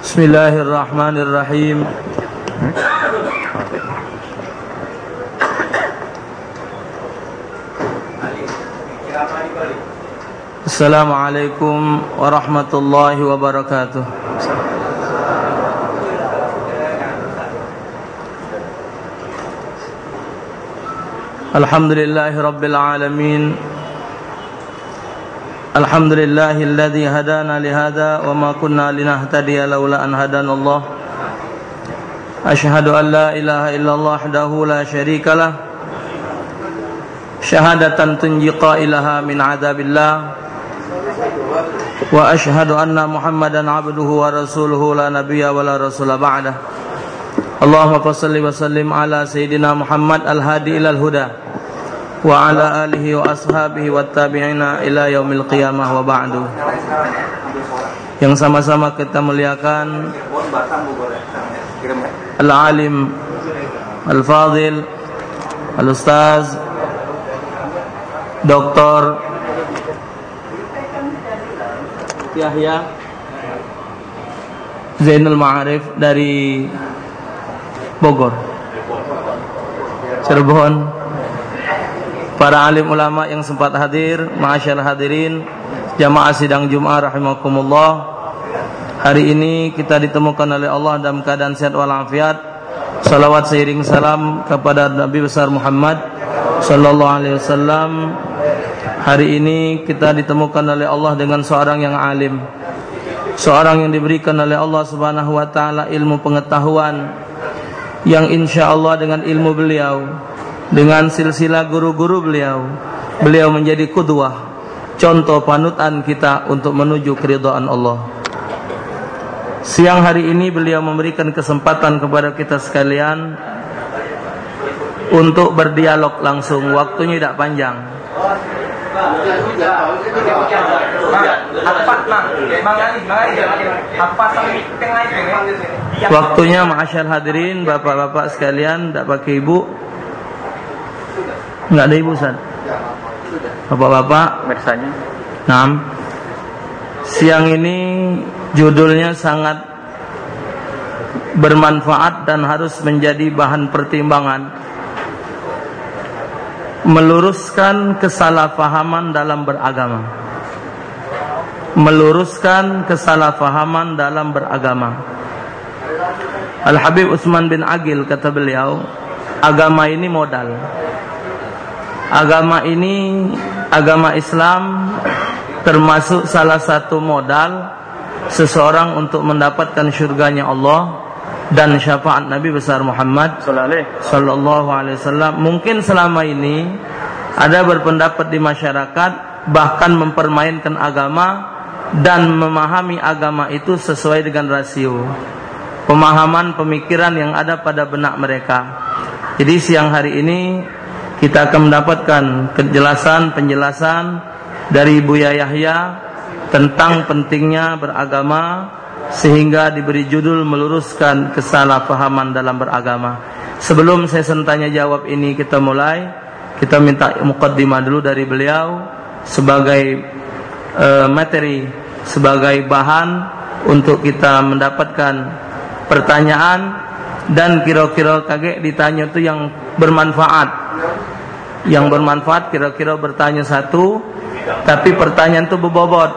بسم الله الرحمن الرحيم. السلام عليكم ورحمة الله وبركاته. الحمد لله رب العالمين. الحمد لله الذي هدانا لهذا وما كنا لنهتدي لولا أن هدانا الله أشهد أن لا إله إلا الله وحده لا شريك له شهادة تنجي قائلها من عذاب الله وأشهد أن محمدا عبده ورسوله لا نبي ولا رسول بعده اللهم صل وسلم على سيدنا محمد الهادي إلى الهدى وعلى آله وأصحابه والتابعين إلى يوم القيامة وبعد yang sama-sama kita muliakan Al-Alim Al-Fadil Al-Ustaz Dr. Yahya Zainul Ma'arif dari Bogor Cirebon para alim ulama yang sempat hadir, ma'asyar hadirin, jamaah sidang Jumat rahimakumullah. Hari ini kita ditemukan oleh Allah dalam keadaan sehat walafiat. Salawat seiring salam kepada Nabi besar Muhammad sallallahu alaihi wasallam. Hari ini kita ditemukan oleh Allah dengan seorang yang alim. Seorang yang diberikan oleh Allah Subhanahu wa taala ilmu pengetahuan yang insya Allah dengan ilmu beliau dengan silsilah guru-guru beliau beliau menjadi kudwah contoh panutan kita untuk menuju keridhaan Allah. Siang hari ini beliau memberikan kesempatan kepada kita sekalian untuk berdialog langsung. Waktunya tidak panjang. Waktunya masyarakat hadirin Bapak-bapak sekalian Tak pakai ibu Enggak ada ibu Ustaz. Bapak-bapak, Mersanya. Nah, siang ini judulnya sangat bermanfaat dan harus menjadi bahan pertimbangan. Meluruskan kesalahpahaman dalam beragama. Meluruskan kesalahpahaman dalam beragama. Al-Habib Utsman bin Agil kata beliau, agama ini modal agama ini agama Islam termasuk salah satu modal seseorang untuk mendapatkan syurganya Allah dan syafaat Nabi besar Muhammad sallallahu alaihi wasallam. Mungkin selama ini ada berpendapat di masyarakat bahkan mempermainkan agama dan memahami agama itu sesuai dengan rasio pemahaman pemikiran yang ada pada benak mereka. Jadi siang hari ini kita akan mendapatkan kejelasan penjelasan dari Buya Yahya tentang pentingnya beragama sehingga diberi judul meluruskan kesalahpahaman dalam beragama. Sebelum saya sentanya jawab ini kita mulai, kita minta mukaddimah dulu dari beliau sebagai uh, materi, sebagai bahan untuk kita mendapatkan pertanyaan dan kira-kira kaget ditanya itu yang bermanfaat yang bermanfaat kira-kira bertanya satu tapi pertanyaan itu berbobot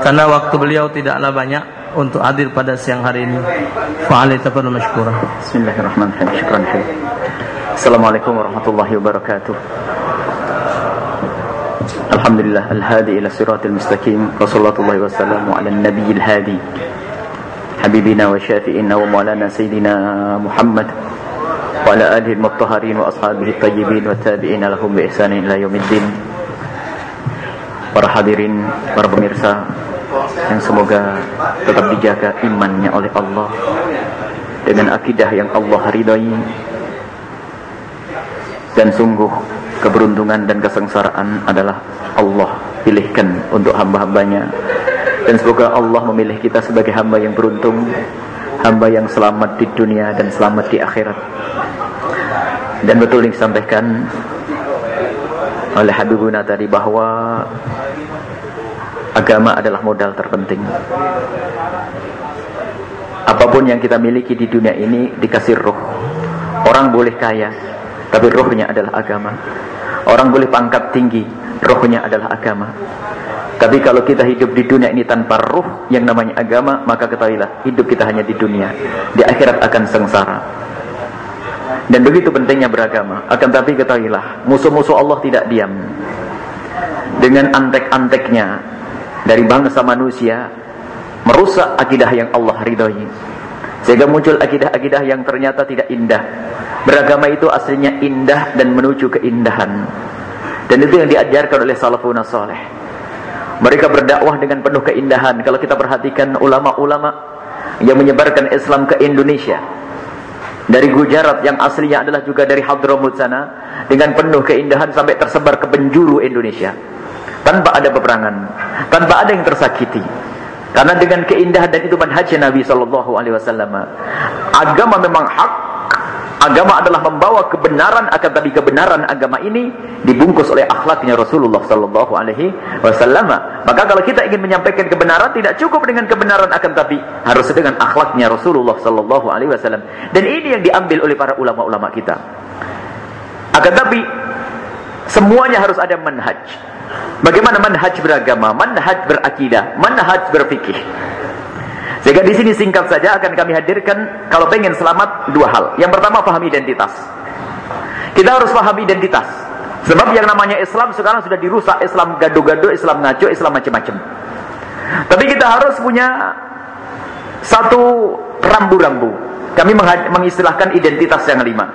karena waktu beliau tidaklah banyak untuk hadir pada siang hari ini. Fa'ali tafadhal. Bismillahirrahmanirrahim. Syukran khair. Assalamualaikum warahmatullahi wabarakatuh. Alhamdulillah al-hadi ila siratil mustaqim wa sallallahu wasallamu ala nabiyil hadi habibina wa syafi'ina wa maulana sayyidina Muhammad وعلى آله المطهرين وأصحابه الطيبين والتابعين لهم بإحسان إلى يوم الدين para hadirin, para pemirsa yang semoga tetap dijaga imannya oleh Allah dengan akidah yang Allah ridhai dan sungguh keberuntungan dan kesengsaraan adalah Allah pilihkan untuk hamba-hambanya dan semoga Allah memilih kita sebagai hamba yang beruntung hamba yang selamat di dunia dan selamat di akhirat dan betul yang disampaikan oleh Habibuna tadi bahwa agama adalah modal terpenting apa pun yang kita miliki di dunia ini dikasih roh. Orang boleh kaya, tapi rohnya adalah agama. Orang boleh pangkat tinggi, rohnya adalah agama. Tapi kalau kita hidup di dunia ini tanpa roh yang namanya agama, maka ketahuilah hidup kita hanya di dunia. Di akhirat akan sengsara. Dan begitu pentingnya beragama. Akan tapi ketahuilah, musuh-musuh Allah tidak diam. Dengan antek-anteknya dari bangsa manusia merusak akidah yang Allah ridhoi. Sehingga muncul akidah-akidah yang ternyata tidak indah. Beragama itu aslinya indah dan menuju keindahan. Dan itu yang diajarkan oleh salafun saleh. Mereka berdakwah dengan penuh keindahan. Kalau kita perhatikan ulama-ulama yang menyebarkan Islam ke Indonesia, dari Gujarat yang aslinya adalah juga dari Hadramut sana dengan penuh keindahan sampai tersebar ke penjuru Indonesia. Tanpa ada peperangan tanpa ada yang tersakiti. Karena dengan keindahan dan itu manhaj Nabi sallallahu alaihi wasallam. Agama memang hak Agama adalah membawa kebenaran akan tapi kebenaran agama ini dibungkus oleh akhlaknya Rasulullah sallallahu alaihi wasallam. Maka kalau kita ingin menyampaikan kebenaran tidak cukup dengan kebenaran akan tapi harus dengan akhlaknya Rasulullah sallallahu alaihi wasallam. Dan ini yang diambil oleh para ulama-ulama kita. Akan tapi semuanya harus ada manhaj. Bagaimana manhaj beragama, manhaj berakidah, manhaj berfikih. Sehingga di sini singkat saja akan kami hadirkan kalau pengen selamat dua hal. Yang pertama paham identitas. Kita harus paham identitas. Sebab yang namanya Islam sekarang sudah dirusak, Islam gado-gado, Islam ngaco, Islam macam-macam. Tapi kita harus punya satu rambu-rambu. Kami mengistilahkan identitas yang lima.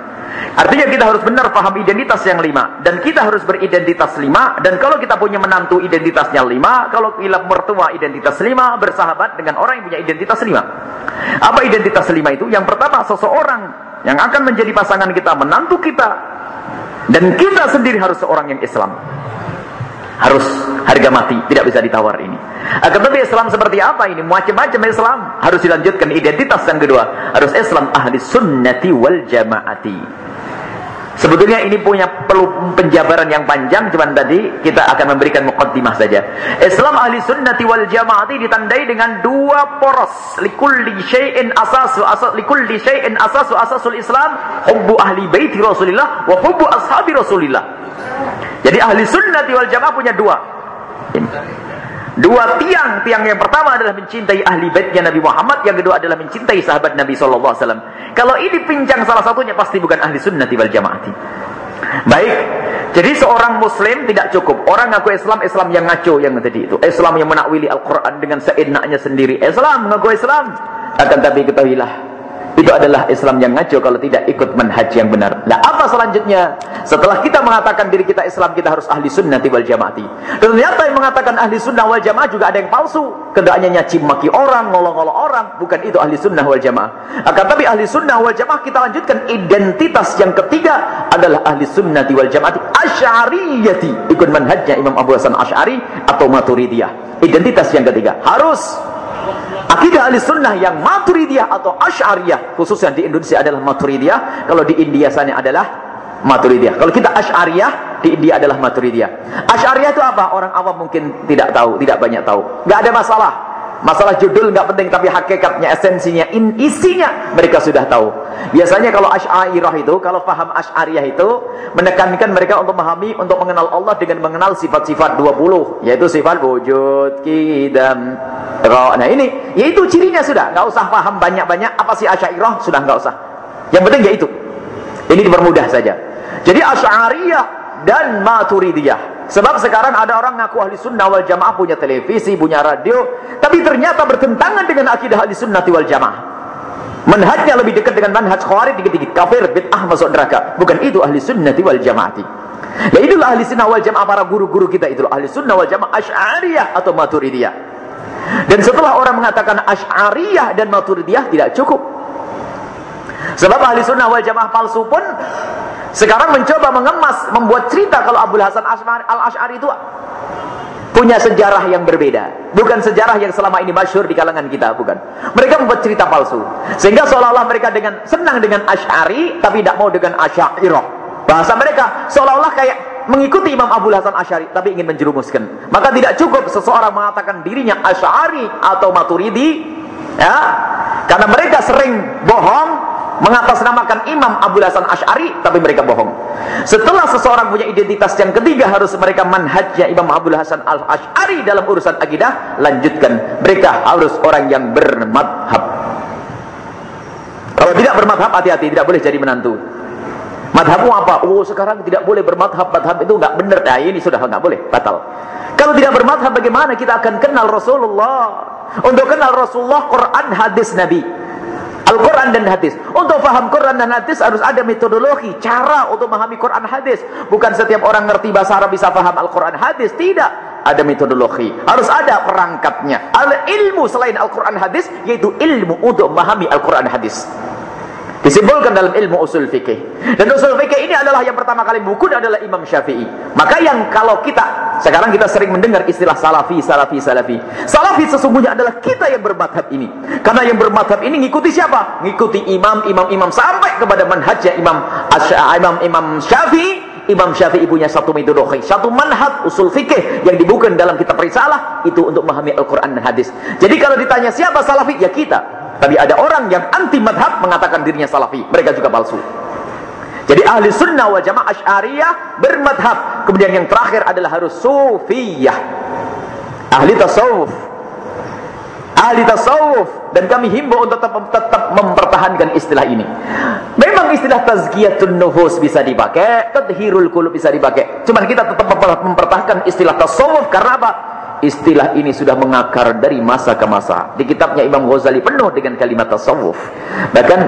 Artinya kita harus benar paham identitas yang lima. Dan kita harus beridentitas lima. Dan kalau kita punya menantu identitasnya lima. Kalau kita mertua identitas lima. Bersahabat dengan orang yang punya identitas lima. Apa identitas lima itu? Yang pertama seseorang yang akan menjadi pasangan kita. Menantu kita. Dan kita sendiri harus seorang yang Islam. Harus harga mati. Tidak bisa ditawar ini. Akan tetapi Islam seperti apa ini? Macam-macam Islam. Harus dilanjutkan identitas yang kedua. Harus Islam ahli sunnati wal jamaati. Sebetulnya ini punya perlu penjabaran yang panjang, cuman tadi kita akan memberikan mukaddimah saja. Islam ahli sunnati wal jamaati ditandai dengan dua poros. Likulli syai'in asasu asas likulli syai'in asasu asasul Islam hubbu ahli baiti Rasulillah wa hubbu ashabi Rasulillah. Jadi ahli sunnati wal jamaah punya dua. Dua tiang, tiang yang pertama adalah mencintai ahli baitnya Nabi Muhammad, yang kedua adalah mencintai sahabat Nabi SAW. Kalau ini pincang salah satunya pasti bukan ahli sunnah wal jamaati. Baik, jadi seorang muslim tidak cukup. Orang ngaku Islam, Islam yang ngaco yang tadi itu. Islam yang menakwili Al-Quran dengan seenaknya sendiri. Islam, ngaku Islam. Akan tapi ketahuilah, itu adalah Islam yang ngaco kalau tidak ikut manhaj yang benar. Nah, apa selanjutnya? Setelah kita mengatakan diri kita Islam, kita harus ahli sunnah wal jamaati. Ternyata yang mengatakan ahli sunnah wal jamaah juga ada yang palsu. Kedaannya nyaci maki orang, ngolong-ngolong orang. Bukan itu ahli sunnah wal jamaah. Akan tapi ahli sunnah wal jamaah kita lanjutkan identitas yang ketiga adalah ahli sunnah wal jamaati asy'ariyati. Ikut manhajnya Imam Abu Hasan Asy'ari atau Maturidiyah. Identitas yang ketiga harus Akidah ahli sunnah yang maturidiyah atau asyariyah. Khususnya di Indonesia adalah maturidiyah. Kalau di India sana adalah maturidiyah. Kalau kita asyariyah, di India adalah maturidiyah. Asyariyah itu apa? Orang awam mungkin tidak tahu, tidak banyak tahu. Gak ada masalah. Masalah judul nggak penting tapi hakikatnya, esensinya, in, isinya mereka sudah tahu. Biasanya kalau Asy'ariyah itu, kalau paham Asy'ariyah itu menekankan mereka untuk memahami, untuk mengenal Allah dengan mengenal sifat-sifat 20, yaitu sifat wujud, kidam, ra. Nah, ini yaitu cirinya sudah, nggak usah paham banyak-banyak apa sih Asy'ariyah, sudah nggak usah. Yang penting yaitu. Ini dipermudah saja. Jadi Asy'ariyah dan Maturidiyah Sebab sekarang ada orang ngaku ahli sunnah wal jamaah punya televisi, punya radio, tapi ternyata bertentangan dengan akidah ahli sunnah wal jamaah. Manhajnya lebih dekat dengan manhaj khawarij dikit-dikit kafir bid'ah masuk neraka. Bukan itu ahli sunnah wal jamaah. Ya itulah ahli sunnah wal jamaah para guru-guru kita itu ahli sunnah wal jamaah asy'ariyah atau maturidiyah. Dan setelah orang mengatakan asy'ariyah dan maturidiyah tidak cukup. Sebab ahli sunnah wal jamaah palsu pun sekarang mencoba mengemas, membuat cerita kalau Abu Hasan Al-Ash'ari itu punya sejarah yang berbeda. Bukan sejarah yang selama ini masyhur di kalangan kita, bukan. Mereka membuat cerita palsu. Sehingga seolah-olah mereka dengan senang dengan Ash'ari, tapi tidak mau dengan Asy'ariyah. Bahasa mereka seolah-olah kayak mengikuti Imam Abu Hasan Ash'ari, tapi ingin menjerumuskan. Maka tidak cukup seseorang mengatakan dirinya Ash'ari atau Maturidi, ya, Karena mereka sering bohong mengatasnamakan Imam Abu Hasan Ash'ari tapi mereka bohong. Setelah seseorang punya identitas yang ketiga harus mereka manhajnya Imam Abu Hasan Al-Ash'ari dalam urusan akidah, lanjutkan. Mereka harus orang yang bermadhab. Kalau tidak bermadhab hati-hati, tidak boleh jadi menantu. Madhabmu apa? Oh sekarang tidak boleh bermadhab. Madhab itu nggak benar. Nah ini sudah nggak boleh, batal. Kalau tidak bermadhab bagaimana kita akan kenal Rasulullah? Untuk kenal Rasulullah, Quran, hadis Nabi. Al-Quran dan hadis. Untuk faham Quran dan hadis harus ada metodologi, cara untuk memahami Quran hadis. Bukan setiap orang ngerti bahasa Arab bisa faham Al-Quran hadis. Tidak. Ada metodologi. Harus ada perangkatnya. Al ilmu selain Al-Quran hadis, yaitu ilmu untuk memahami Al-Quran hadis. Disimpulkan dalam ilmu usul fikih. Dan usul fikih ini adalah yang pertama kali buku adalah Imam Syafi'i. Maka yang kalau kita sekarang kita sering mendengar istilah salafi, salafi, salafi. Salafi sesungguhnya adalah kita yang bermadhab ini. Karena yang bermadhab ini ngikuti siapa? Ngikuti imam, imam, imam sampai kepada manhajnya Imam Imam Imam Syafi'i. Imam Syafi'i punya satu metodologi, satu manhaj usul fikih yang dibuka dalam kitab risalah itu untuk memahami Al-Quran dan hadis. Jadi kalau ditanya siapa salafi, ya kita. Tapi ada orang yang anti madhab mengatakan dirinya salafi. Mereka juga palsu. Jadi ahli sunnah wal jamaah asyariyah bermadhab. Kemudian yang terakhir adalah harus sufiyah. Ahli tasawuf. Ahli tasawuf. Dan kami himbau untuk tetap, tetap mempertahankan istilah ini. Memang istilah tazkiyatun nufus bisa dipakai. Tadhirul kulub bisa dipakai. Cuman kita tetap mempertahankan istilah tasawuf. Karena apa? Istilah ini sudah mengakar dari masa ke masa. Di kitabnya Imam Ghazali penuh dengan kalimat tasawuf. Bahkan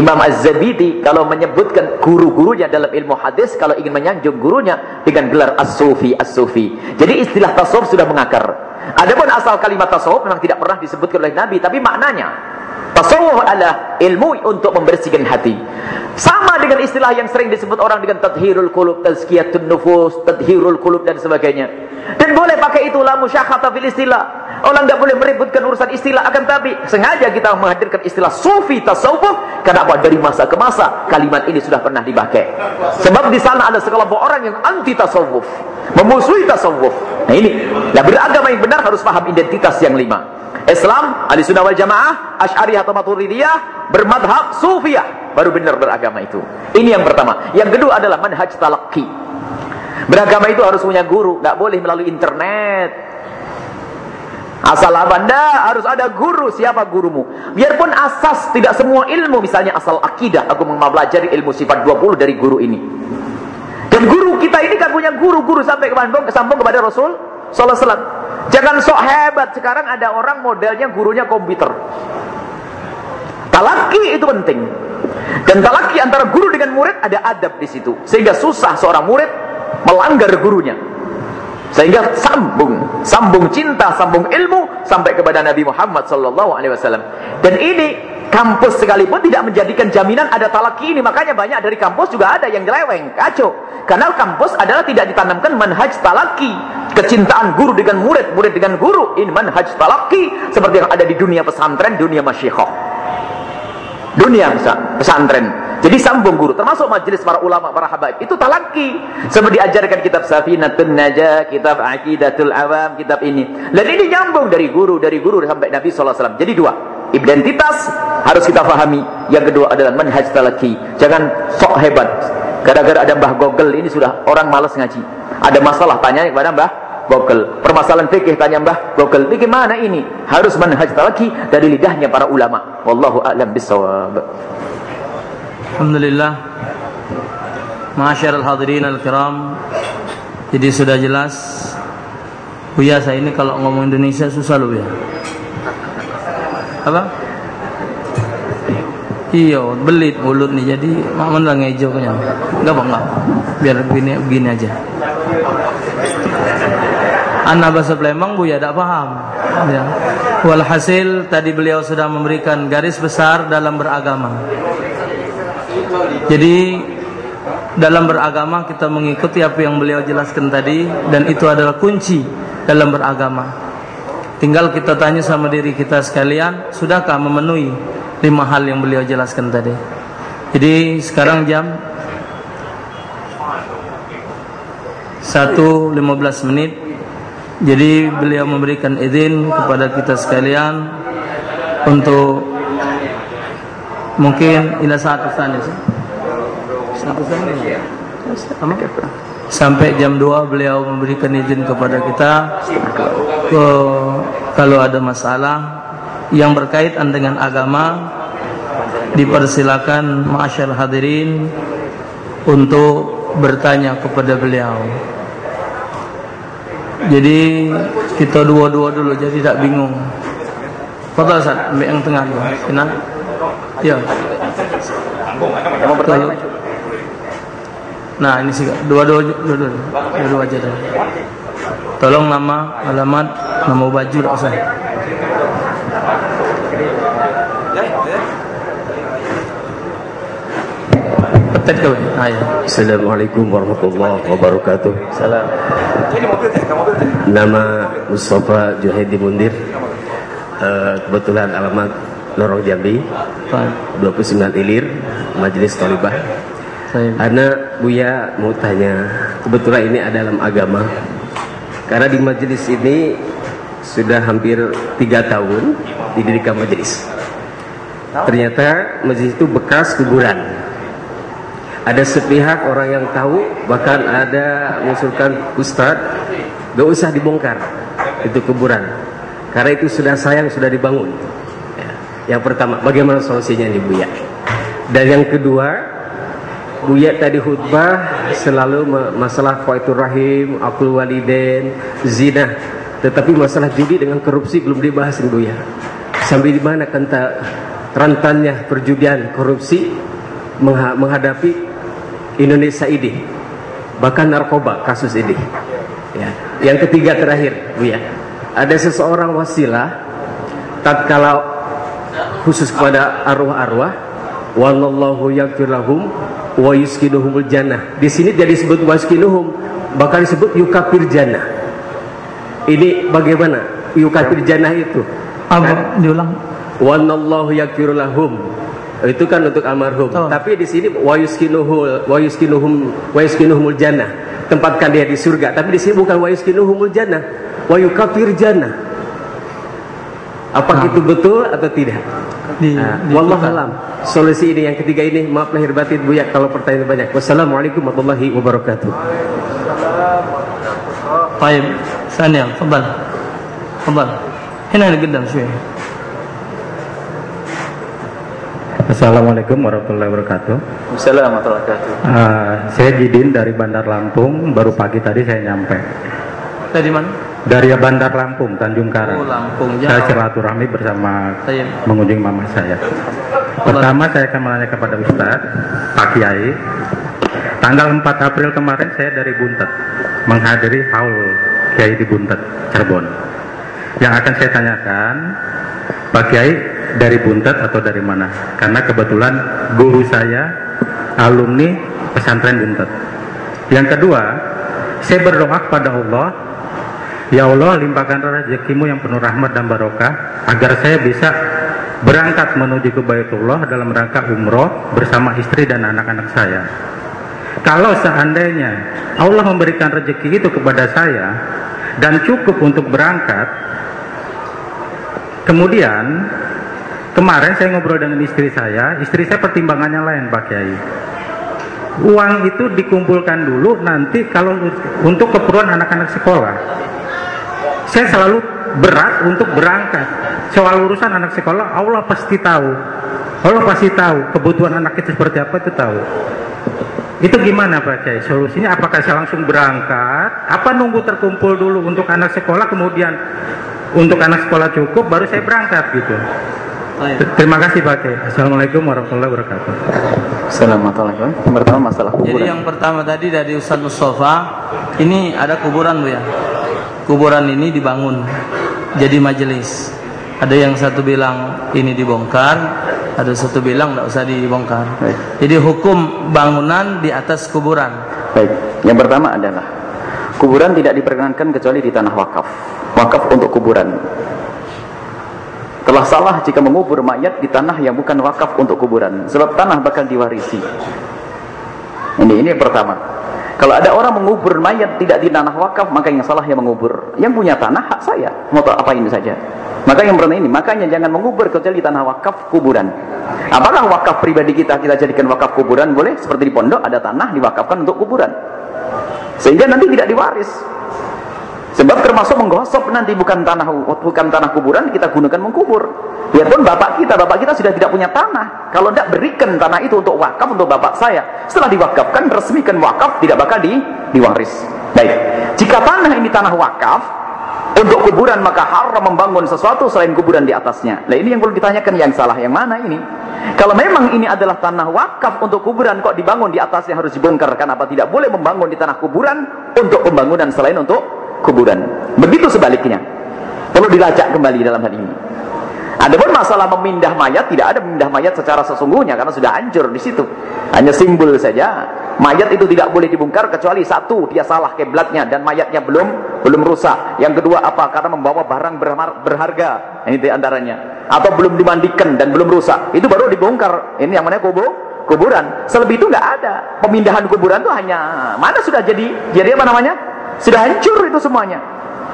Imam Az-Zabidi kalau menyebutkan guru-gurunya dalam ilmu hadis kalau ingin menyanjung gurunya dengan gelar as-sufi as-sufi. Jadi istilah tasawuf sudah mengakar. Adapun asal kalimat tasawuf memang tidak pernah disebutkan oleh Nabi tapi maknanya tasawuf adalah ilmu untuk membersihkan hati. Sama dengan istilah yang sering disebut orang dengan tadhirul qulub, tazkiyatun nufus, tadhirul qulub dan sebagainya. Dan boleh pakai itu la musyakhata fil istilah. Orang tidak boleh meributkan urusan istilah akan tapi sengaja kita menghadirkan istilah sufi tasawuf karena apa dari masa ke masa kalimat ini sudah pernah dipakai. Sebab di sana ada sekelompok orang yang anti tasawuf, memusuhi tasawuf. Nah ini, lah beragama yang benar harus paham identitas yang lima. Islam, ahli sunnah wal jamaah, asy'ariyah atau maturidiyah, bermadhab sufiyah, baru benar beragama itu. Ini yang pertama. Yang kedua adalah manhaj talaqi. Beragama itu harus punya guru, tidak boleh melalui internet. Asal anda harus ada guru. Siapa gurumu? Biarpun asas tidak semua ilmu, misalnya asal akidah, aku mempelajari ilmu sifat 20 dari guru ini. Dan guru kita ini kan punya guru-guru sampai ke Bandung, kesambung kepada Rasul sallallahu alaihi Jangan sok hebat. Sekarang ada orang modelnya gurunya komputer. Talaki itu penting. Dan talaki antara guru dengan murid ada adab di situ. Sehingga susah seorang murid melanggar gurunya sehingga sambung sambung cinta sambung ilmu sampai kepada Nabi Muhammad sallallahu alaihi wasallam. Dan ini kampus sekalipun tidak menjadikan jaminan ada talaki ini. Makanya banyak dari kampus juga ada yang geleweng kacau. Karena kampus adalah tidak ditanamkan manhaj talaki. Kecintaan guru dengan murid murid dengan guru. Ini manhaj talaki seperti yang ada di dunia pesantren dunia masyikhah. Dunia pesantren jadi sambung guru, termasuk majelis para ulama, para habaib. Itu talaki. Seperti diajarkan kitab Safinatun Najah, kitab Aqidatul Awam, kitab ini. Dan ini nyambung dari guru, dari guru sampai Nabi SAW. Jadi dua. Identitas harus kita pahami. Yang kedua adalah manhaj talaki. Jangan sok hebat. Gara-gara ada Mbah Google ini sudah orang malas ngaji. Ada masalah tanya kepada Mbah Google. Permasalahan fikih tanya Mbah Google. Bagaimana ini? Harus manhaj talaki dari lidahnya para ulama. Wallahu a'lam bisawab. Alhamdulillah. Masyarul hadirin al-kiram. Jadi sudah jelas. Buya saya ini kalau ngomong Indonesia susah loh ya Apa? Iya, belit mulut nih. Jadi Maman lah ngejo kayaknya Enggak apa enggak Biar begini, begini aja. Anak bahasa Palembang Buya tidak paham. Ya. Walhasil tadi beliau sudah memberikan garis besar dalam beragama jadi dalam beragama kita mengikuti apa yang beliau jelaskan tadi dan itu adalah kunci dalam beragama. Tinggal kita tanya sama diri kita sekalian, sudahkah memenuhi lima hal yang beliau jelaskan tadi? Jadi sekarang jam 1.15 menit. Jadi beliau memberikan izin kepada kita sekalian untuk mungkin ila satu sana sih. Satu sana ya. Sampai jam 2 beliau memberikan izin kepada kita ke, kalau ada masalah yang berkaitan dengan agama dipersilakan masyarakat hadirin untuk bertanya kepada beliau. Jadi kita dua-dua dulu jadi tak bingung. Fadal Ustaz, ambil yang tengah dulu. Kena? Ya. Mau bertanya Nah, ini sih dua-dua dua-dua. Dua-dua aja dah. Tolong nama, alamat, nama baju tak usah. Petet kau. Ah, ya. Assalamualaikum warahmatullahi wabarakatuh. Salam. Nama Mustafa Juhaidi Mundir. Eh, kebetulan alamat Lorong Jambi, Pak, 29 Ilir, Majelis Tolibah. saya Anak Buya mau tanya, kebetulan ini ada dalam agama. Karena di majelis ini sudah hampir tiga tahun didirikan majelis. Ternyata majelis itu bekas kuburan. Ada sepihak orang yang tahu, bahkan ada mengusulkan ustadz, gak usah dibongkar itu kuburan. Karena itu sudah sayang sudah dibangun. Ya. Yang pertama, bagaimana solusinya nih Buya? Dan yang kedua, Buya tadi khutbah selalu ma- masalah qaitur rahim, akul waliden, zina. Tetapi masalah judi dengan korupsi belum dibahas nih Buya. Sampai di mana kanta rentannya perjudian korupsi mengha- menghadapi Indonesia ini. Bahkan narkoba kasus ini. Ya. Yang ketiga terakhir, Buya. Ada seseorang wasilah tatkala khusus kepada arwah-arwah wallahu yaghfir lahum wa yuskinuhumul jannah. Di sini tidak disebut waskinuhum, bahkan disebut yukafir jannah. Ini bagaimana yukafir jannah itu? apa diulang? Wallahu yaghfir lahum. Itu kan untuk almarhum. Betul. Tapi di sini wa yuskinuhul wa yuskinuhum wa yuskinuhumul jannah. Tempatkan dia di surga. Tapi di sini bukan wa yuskinuhumul jannah, wa yukafir jannah. Apa Nah. itu betul atau tidak? Di, Nah, di- Wallah alam. Solusi ini yang ketiga ini maaf lahir batin Buya kalau pertanyaan banyak. Wassalamualaikum warahmatullahi wabarakatuh. طيب ثانية تفضل تفضل هنا اللي قدام شوية Assalamualaikum warahmatullahi wabarakatuh. Assalamualaikum warahmatullahi wabarakatuh. Uh, saya Jidin dari Bandar Lampung. Baru pagi tadi saya nyampe. Tadi mana? Dari Bandar Lampung, Tanjung Karang. Oh Lampung Saya jauh silaturahmi bersama mengunjungi mama saya. Pertama saya akan menanya kepada Ustaz, Pak Kiai. Tanggal 4 April kemarin saya dari Buntet menghadiri haul Kiai di Buntet, Cirebon. Yang akan saya tanyakan, Pak Kiai dari Buntet atau dari mana? Karena kebetulan guru saya alumni pesantren Buntet. Yang kedua, saya berdoa kepada Allah Ya Allah limpahkan rezekimu yang penuh rahmat dan barokah agar saya bisa berangkat menuju ke Baitullah dalam rangka umroh bersama istri dan anak-anak saya. Kalau seandainya Allah memberikan rezeki itu kepada saya dan cukup untuk berangkat, kemudian kemarin saya ngobrol dengan istri saya, istri saya pertimbangannya lain Pak Kiai. Uang itu dikumpulkan dulu nanti kalau untuk keperluan anak-anak sekolah saya selalu berat untuk berangkat. Soal urusan anak sekolah, Allah pasti tahu. Allah pasti tahu kebutuhan anak itu seperti apa itu tahu. Itu gimana Pak Cai? Solusinya apakah saya langsung berangkat? Apa nunggu terkumpul dulu untuk anak sekolah kemudian untuk anak sekolah cukup baru saya berangkat gitu? Oh, iya. Terima kasih Pak Cai. Assalamualaikum warahmatullahi wabarakatuh. Assalamualaikum. Yang pertama masalah kuburan. Jadi yang pertama tadi dari Ustaz Mustafa, ini ada kuburan Bu ya? Kuburan ini dibangun jadi majelis. Ada yang satu bilang ini dibongkar, ada satu bilang tidak usah dibongkar. Baik. Jadi hukum bangunan di atas kuburan. Baik, yang pertama adalah kuburan tidak diperkenankan kecuali di tanah wakaf. Wakaf untuk kuburan. Telah salah jika mengubur mayat di tanah yang bukan wakaf untuk kuburan, sebab tanah bakal diwarisi. Ini ini yang pertama. Kalau ada orang mengubur mayat tidak di tanah wakaf, maka yang salah yang mengubur. Yang punya tanah hak saya, mau tak apain saja. Maka yang pertama ini, makanya jangan mengubur kecuali di tanah wakaf kuburan. Apakah wakaf pribadi kita kita jadikan wakaf kuburan boleh? Seperti di pondok ada tanah diwakafkan untuk kuburan. Sehingga nanti tidak diwaris. Sebab termasuk menggosok nanti bukan tanah bukan tanah kuburan kita gunakan mengkubur. Biarpun bapak kita, bapak kita sudah tidak punya tanah. Kalau tidak berikan tanah itu untuk wakaf untuk bapak saya. Setelah diwakafkan, resmikan wakaf, tidak bakal di, diwaris. Baik. Jika tanah ini tanah wakaf, untuk kuburan maka haram membangun sesuatu selain kuburan di atasnya. Nah ini yang perlu ditanyakan yang salah yang mana ini? Kalau memang ini adalah tanah wakaf untuk kuburan kok dibangun di atasnya harus dibongkar kenapa tidak boleh membangun di tanah kuburan untuk pembangunan selain untuk kuburan. Begitu sebaliknya. Perlu dilacak kembali dalam hal ini. Adapun masalah memindah mayat tidak ada memindah mayat secara sesungguhnya karena sudah hancur di situ. Hanya simbol saja. Mayat itu tidak boleh dibongkar kecuali satu dia salah kiblatnya dan mayatnya belum belum rusak. Yang kedua apa? Karena membawa barang berharga. Ini di antaranya. Atau belum dimandikan dan belum rusak. Itu baru dibongkar. Ini yang mana kubur? Kuburan. Selebih itu nggak ada. Pemindahan kuburan itu hanya mana sudah jadi jadi apa namanya? Sudah hancur itu semuanya.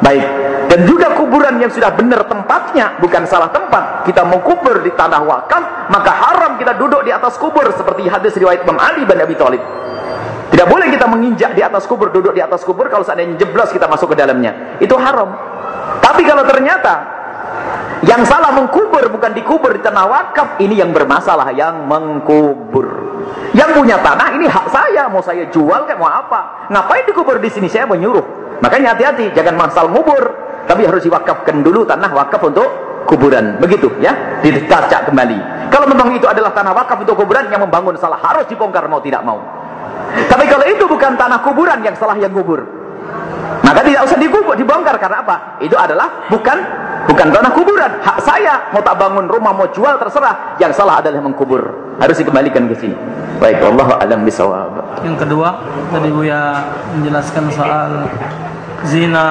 Baik. Dan juga kuburan yang sudah benar tempatnya, bukan salah tempat. Kita mau kubur di tanah wakaf, maka haram kita duduk di atas kubur seperti hadis riwayat Imam Ali bin Abi Thalib. Tidak boleh kita menginjak di atas kubur, duduk di atas kubur kalau seandainya jeblos kita masuk ke dalamnya. Itu haram. Tapi kalau ternyata yang salah mengkubur bukan dikubur di tanah wakaf, ini yang bermasalah, yang mengkubur. Yang punya tanah ini hak saya, mau saya jual kayak mau apa? Ngapain dikubur di sini? Saya menyuruh. Makanya hati-hati, jangan masal ngubur, tapi harus diwakafkan dulu tanah wakaf untuk kuburan. Begitu ya, ditacak kembali. Kalau memang itu adalah tanah wakaf untuk kuburan yang membangun salah harus dibongkar mau tidak mau. Tapi kalau itu bukan tanah kuburan yang salah yang kubur, maka tidak usah dikubur, dibongkar karena apa? Itu adalah bukan bukan tanah kuburan. Hak saya mau tak bangun rumah mau jual terserah. Yang salah adalah mengkubur. Harus dikembalikan ke sini. Baik, Allah alam bisawab. Yang kedua, tadi Buya menjelaskan soal zina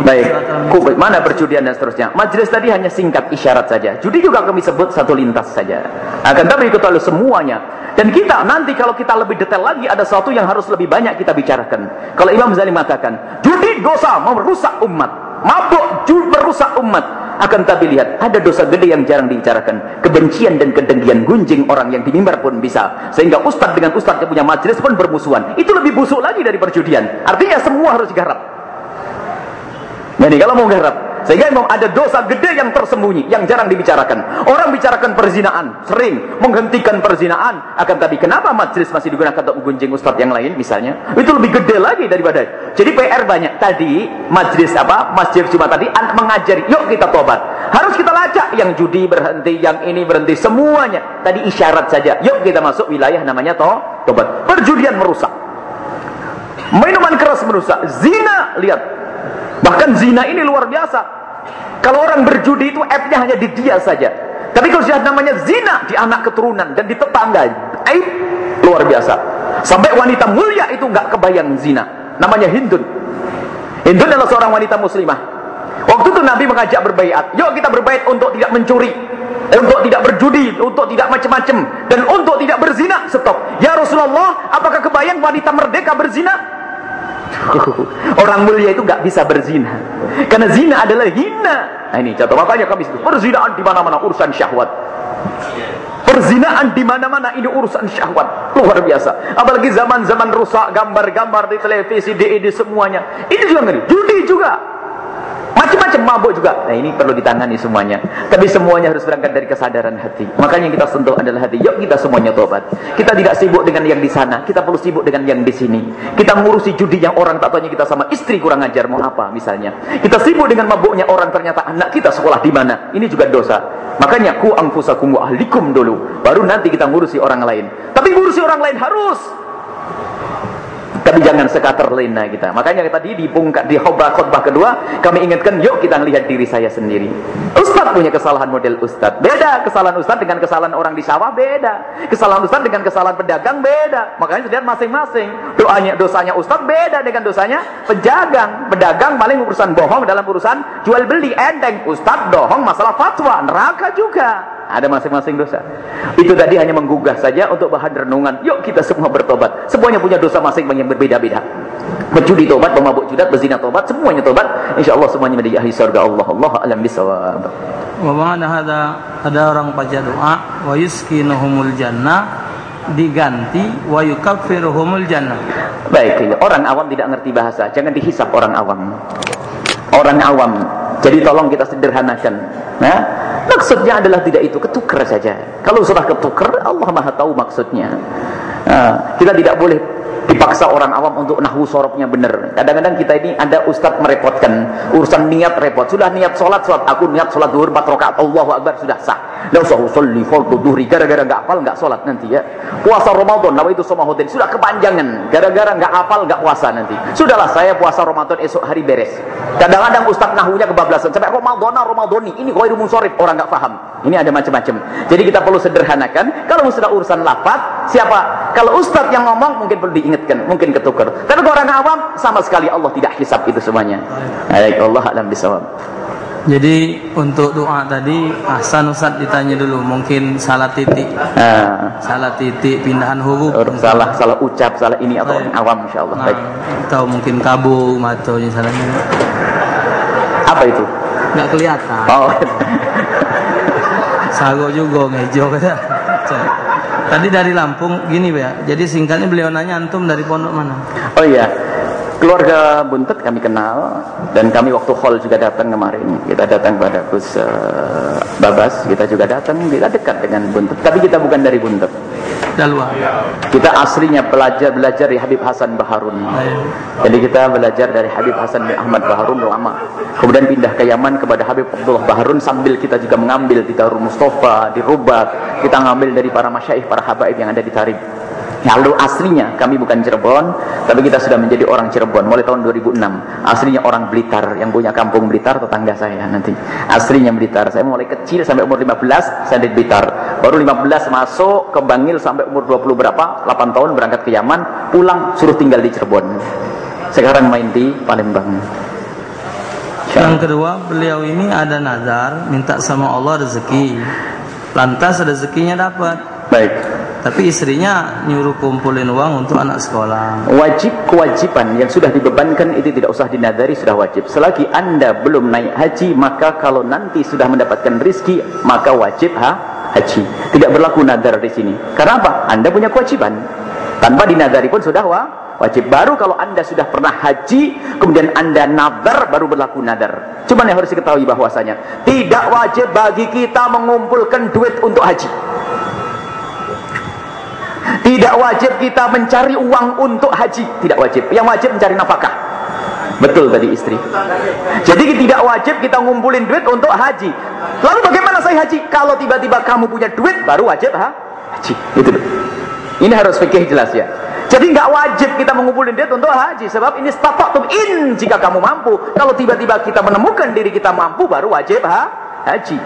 baik kubik mana perjudian dan seterusnya majelis tadi hanya singkat isyarat saja judi juga kami sebut satu lintas saja akan tapi ikut oleh semuanya dan kita nanti kalau kita lebih detail lagi ada sesuatu yang harus lebih banyak kita bicarakan kalau Imam Zalim mengatakan judi dosa merusak umat mabuk merusak umat. Akan tapi lihat ada dosa gede yang jarang dibicarakan. Kebencian dan kedengkian gunjing orang yang di mimbar pun bisa. Sehingga ustadz dengan ustadz yang punya majelis pun bermusuhan. Itu lebih busuk lagi dari perjudian. Artinya semua harus digarap. Jadi kalau mau garap, sehingga memang ada dosa gede yang tersembunyi, yang jarang dibicarakan. Orang bicarakan perzinaan, sering menghentikan perzinaan. Akan tapi kenapa majelis masih digunakan untuk menggunjing ustadz yang lain misalnya? Itu lebih gede lagi daripada. Jadi PR banyak. Tadi majelis apa? Masjid cuma tadi mengajari, yuk kita tobat. Harus kita lacak yang judi berhenti, yang ini berhenti, semuanya. Tadi isyarat saja. Yuk kita masuk wilayah namanya toh, tobat. Perjudian merusak. Minuman keras merusak. Zina, lihat Bahkan zina ini luar biasa. Kalau orang berjudi itu aibnya hanya di dia saja. Tapi kalau sudah namanya zina di anak keturunan dan di tetangga, aib luar biasa. Sampai wanita mulia itu nggak kebayang zina. Namanya Hindun. Hindun adalah seorang wanita muslimah. Waktu itu Nabi mengajak berbaiat. Yuk kita berbaiat untuk tidak mencuri, untuk tidak berjudi, untuk tidak macam-macam, dan untuk tidak berzina. Stop. Ya Rasulullah, apakah kebayang wanita merdeka berzina? Orang mulia itu nggak bisa berzina. Karena zina adalah hina. Nah ini contoh makanya kami itu perzinaan di mana-mana urusan syahwat. Perzinaan di mana-mana ini urusan syahwat luar biasa. Apalagi zaman-zaman rusak gambar-gambar di televisi, di, di semuanya. Ini juga ngeri. Judi juga. Macam-macam mabuk juga. Nah ini perlu ditangani semuanya. Tapi semuanya harus berangkat dari kesadaran hati. Makanya yang kita sentuh adalah hati. Yuk kita semuanya tobat. Kita tidak sibuk dengan yang di sana. Kita perlu sibuk dengan yang di sini. Kita ngurusi judi yang orang tak tanya kita sama istri kurang ajar mau apa misalnya. Kita sibuk dengan mabuknya orang ternyata anak kita sekolah di mana. Ini juga dosa. Makanya ku angfusakum wa ahlikum dulu. Baru nanti kita ngurusi orang lain. Tapi ngurusi orang lain harus tapi jangan sekater lena kita. Makanya tadi di pungkat di khutbah khutbah kedua kami ingatkan yuk kita lihat diri saya sendiri. Ustaz punya kesalahan model ustaz. Beda kesalahan ustaz dengan kesalahan orang di sawah beda. Kesalahan ustaz dengan kesalahan pedagang beda. Makanya lihat masing-masing. Doanya dosanya ustaz beda dengan dosanya pedagang. Pedagang paling urusan bohong dalam urusan jual beli enteng. Ustaz bohong masalah fatwa, neraka juga. Ada masing-masing dosa. Itu tadi hanya menggugah saja untuk bahan renungan. Yuk kita semua bertobat. Semuanya punya dosa masing-masing berbeda-beda. Pecudi tobat, pemabuk judat, berzina tobat, semuanya tobat. Insya Allah semuanya menjadi ahli surga Allah. Allah alam bisawab. Wa ba'da hada ada orang baca doa wa yuskinuhumul jannah diganti wa yukaffiruhumul jannah. Baik, orang awam tidak ngerti bahasa, jangan dihisap orang awam. Orang awam. Jadi tolong kita sederhanakan. Nah, maksudnya adalah tidak itu ketukar saja. Kalau sudah ketukar, Allah Maha tahu maksudnya. Kita tidak boleh dipaksa orang awam untuk nahu sorobnya benar. Kadang-kadang kita ini ada ustaz merepotkan. Urusan niat repot. Sudah niat sholat, sholat. Aku niat sholat duhur 4 rakaat. Allahu Akbar. Sudah sah. Tidak usah usolli fardu duhri. Gara-gara nggak hafal, nggak sholat nanti ya. Puasa Ramadan. Nama itu sama hotel. Sudah kepanjangan. Gara-gara nggak hafal, nggak puasa nanti. Sudahlah saya puasa Ramadan esok hari beres. Kadang-kadang ustaz nahunya kebablasan. Sampai Ramadan, Ramadani. Ini kau sorif. Orang nggak paham. Ini ada macam-macam. Jadi kita perlu sederhanakan. Kalau sudah urusan lafaz, siapa? Kalau ustaz yang ngomong mungkin perlu diingat diingatkan, mungkin ketukar. Tapi orang awam sama sekali Allah tidak hisap itu semuanya. Baik, Allah alam bisawab. Jadi untuk doa tadi Hasan Ustaz ditanya dulu mungkin salah titik. Nah. Salah titik pindahan huruf. Salah salah ucap, salah ini atau orang awam insyaallah. Nah, Baik. Atau mungkin kabu atau salahnya. Apa itu? Enggak kelihatan. Oh. Sago juga ngejo kata. Tadi dari Lampung gini ya. Jadi singkatnya beliau nanya antum dari pondok mana? Oh iya. Keluarga Buntet kami kenal dan kami waktu hall juga datang kemarin. Kita datang pada Gus uh, Babas, kita juga datang, kita dekat dengan Buntet. Tapi kita bukan dari Buntet. Dalwa. Kita aslinya belajar belajar di Habib Hasan Baharun. Jadi kita belajar dari Habib Hasan bin Ahmad Baharun lama. Kemudian pindah ke Yaman kepada Habib Abdullah Baharun sambil kita juga mengambil di Darul Mustafa, di Rubat. Kita ngambil dari para masyaikh, para habaib yang ada di Tarib. Lalu aslinya kami bukan Cirebon, tapi kita sudah menjadi orang Cirebon mulai tahun 2006. Aslinya orang Blitar yang punya kampung Blitar tetangga saya nanti. Aslinya Blitar. Saya mulai kecil sampai umur 15 saya di Blitar. Baru 15 masuk ke Bangil sampai umur 20 berapa? 8 tahun berangkat ke Yaman, pulang suruh tinggal di Cirebon. Sekarang main di Palembang. Yang kedua, beliau ini ada nazar minta sama Allah rezeki. Lantas rezekinya dapat. Baik. Tapi istrinya nyuruh kumpulin uang untuk anak sekolah. Wajib kewajiban yang sudah dibebankan itu tidak usah dinadari sudah wajib. Selagi anda belum naik haji maka kalau nanti sudah mendapatkan rizki maka wajib ha haji. Tidak berlaku nadar di sini. Karena apa? Anda punya kewajiban. Tanpa dinadari pun sudah wa wajib. Baru kalau anda sudah pernah haji kemudian anda nadar baru berlaku nadar. Cuman yang harus diketahui bahwasanya tidak wajib bagi kita mengumpulkan duit untuk haji. Tidak wajib kita mencari uang untuk haji, tidak wajib. Yang wajib mencari nafkah. Betul tadi istri. Jadi tidak wajib kita ngumpulin duit untuk haji. Lalu bagaimana saya haji? Kalau tiba-tiba kamu punya duit baru wajib ha? haji. Itu Ini harus fikih jelas ya. Jadi nggak wajib kita mengumpulin duit untuk haji sebab ini statatum in jika kamu mampu. Kalau tiba-tiba kita menemukan diri kita mampu baru wajib ha? haji.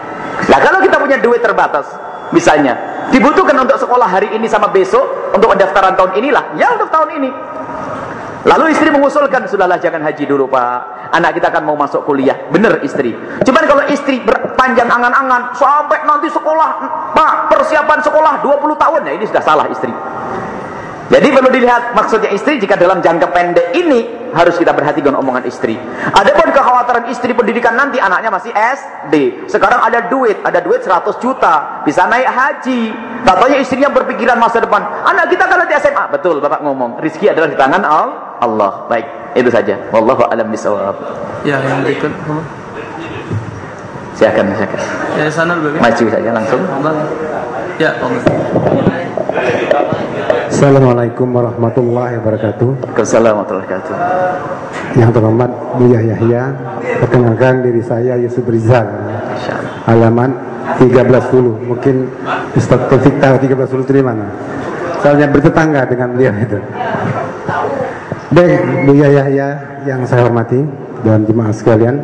Nah kalau kita punya duit terbatas, misalnya dibutuhkan untuk sekolah hari ini sama besok untuk pendaftaran tahun inilah. Ya untuk tahun ini. Lalu istri mengusulkan sudahlah jangan haji dulu pak. Anak kita akan mau masuk kuliah. Benar istri. Cuman kalau istri berpanjang angan-angan sampai nanti sekolah pak persiapan sekolah 20 tahun ya ini sudah salah istri jadi perlu dilihat maksudnya istri jika dalam jangka pendek ini harus kita perhatikan omongan istri. Adapun kekhawatiran istri pendidikan nanti anaknya masih SD. Sekarang ada duit, ada duit 100 juta, bisa naik haji. Katanya istrinya berpikiran masa depan. Anak kita kalau di SMA, betul Bapak ngomong, rizki adalah di tangan Allah. Baik, itu saja. Wallahu a'lam bishawab. Ya, yang berikut. Silakan, silakan. Ya, sana. Maju saja langsung. Ya, Om. Assalamualaikum warahmatullahi wabarakatuh. Assalamualaikum warahmatullahi wabarakatuh. Yang terhormat Buya Yahya, perkenalkan diri saya Yusuf Rizal. Halaman 1310. Mungkin Ustaz Taufik tahu 1310 itu di mana? Soalnya bertetangga dengan beliau itu. Baik, Buya Yahya yang saya hormati dan jemaah sekalian.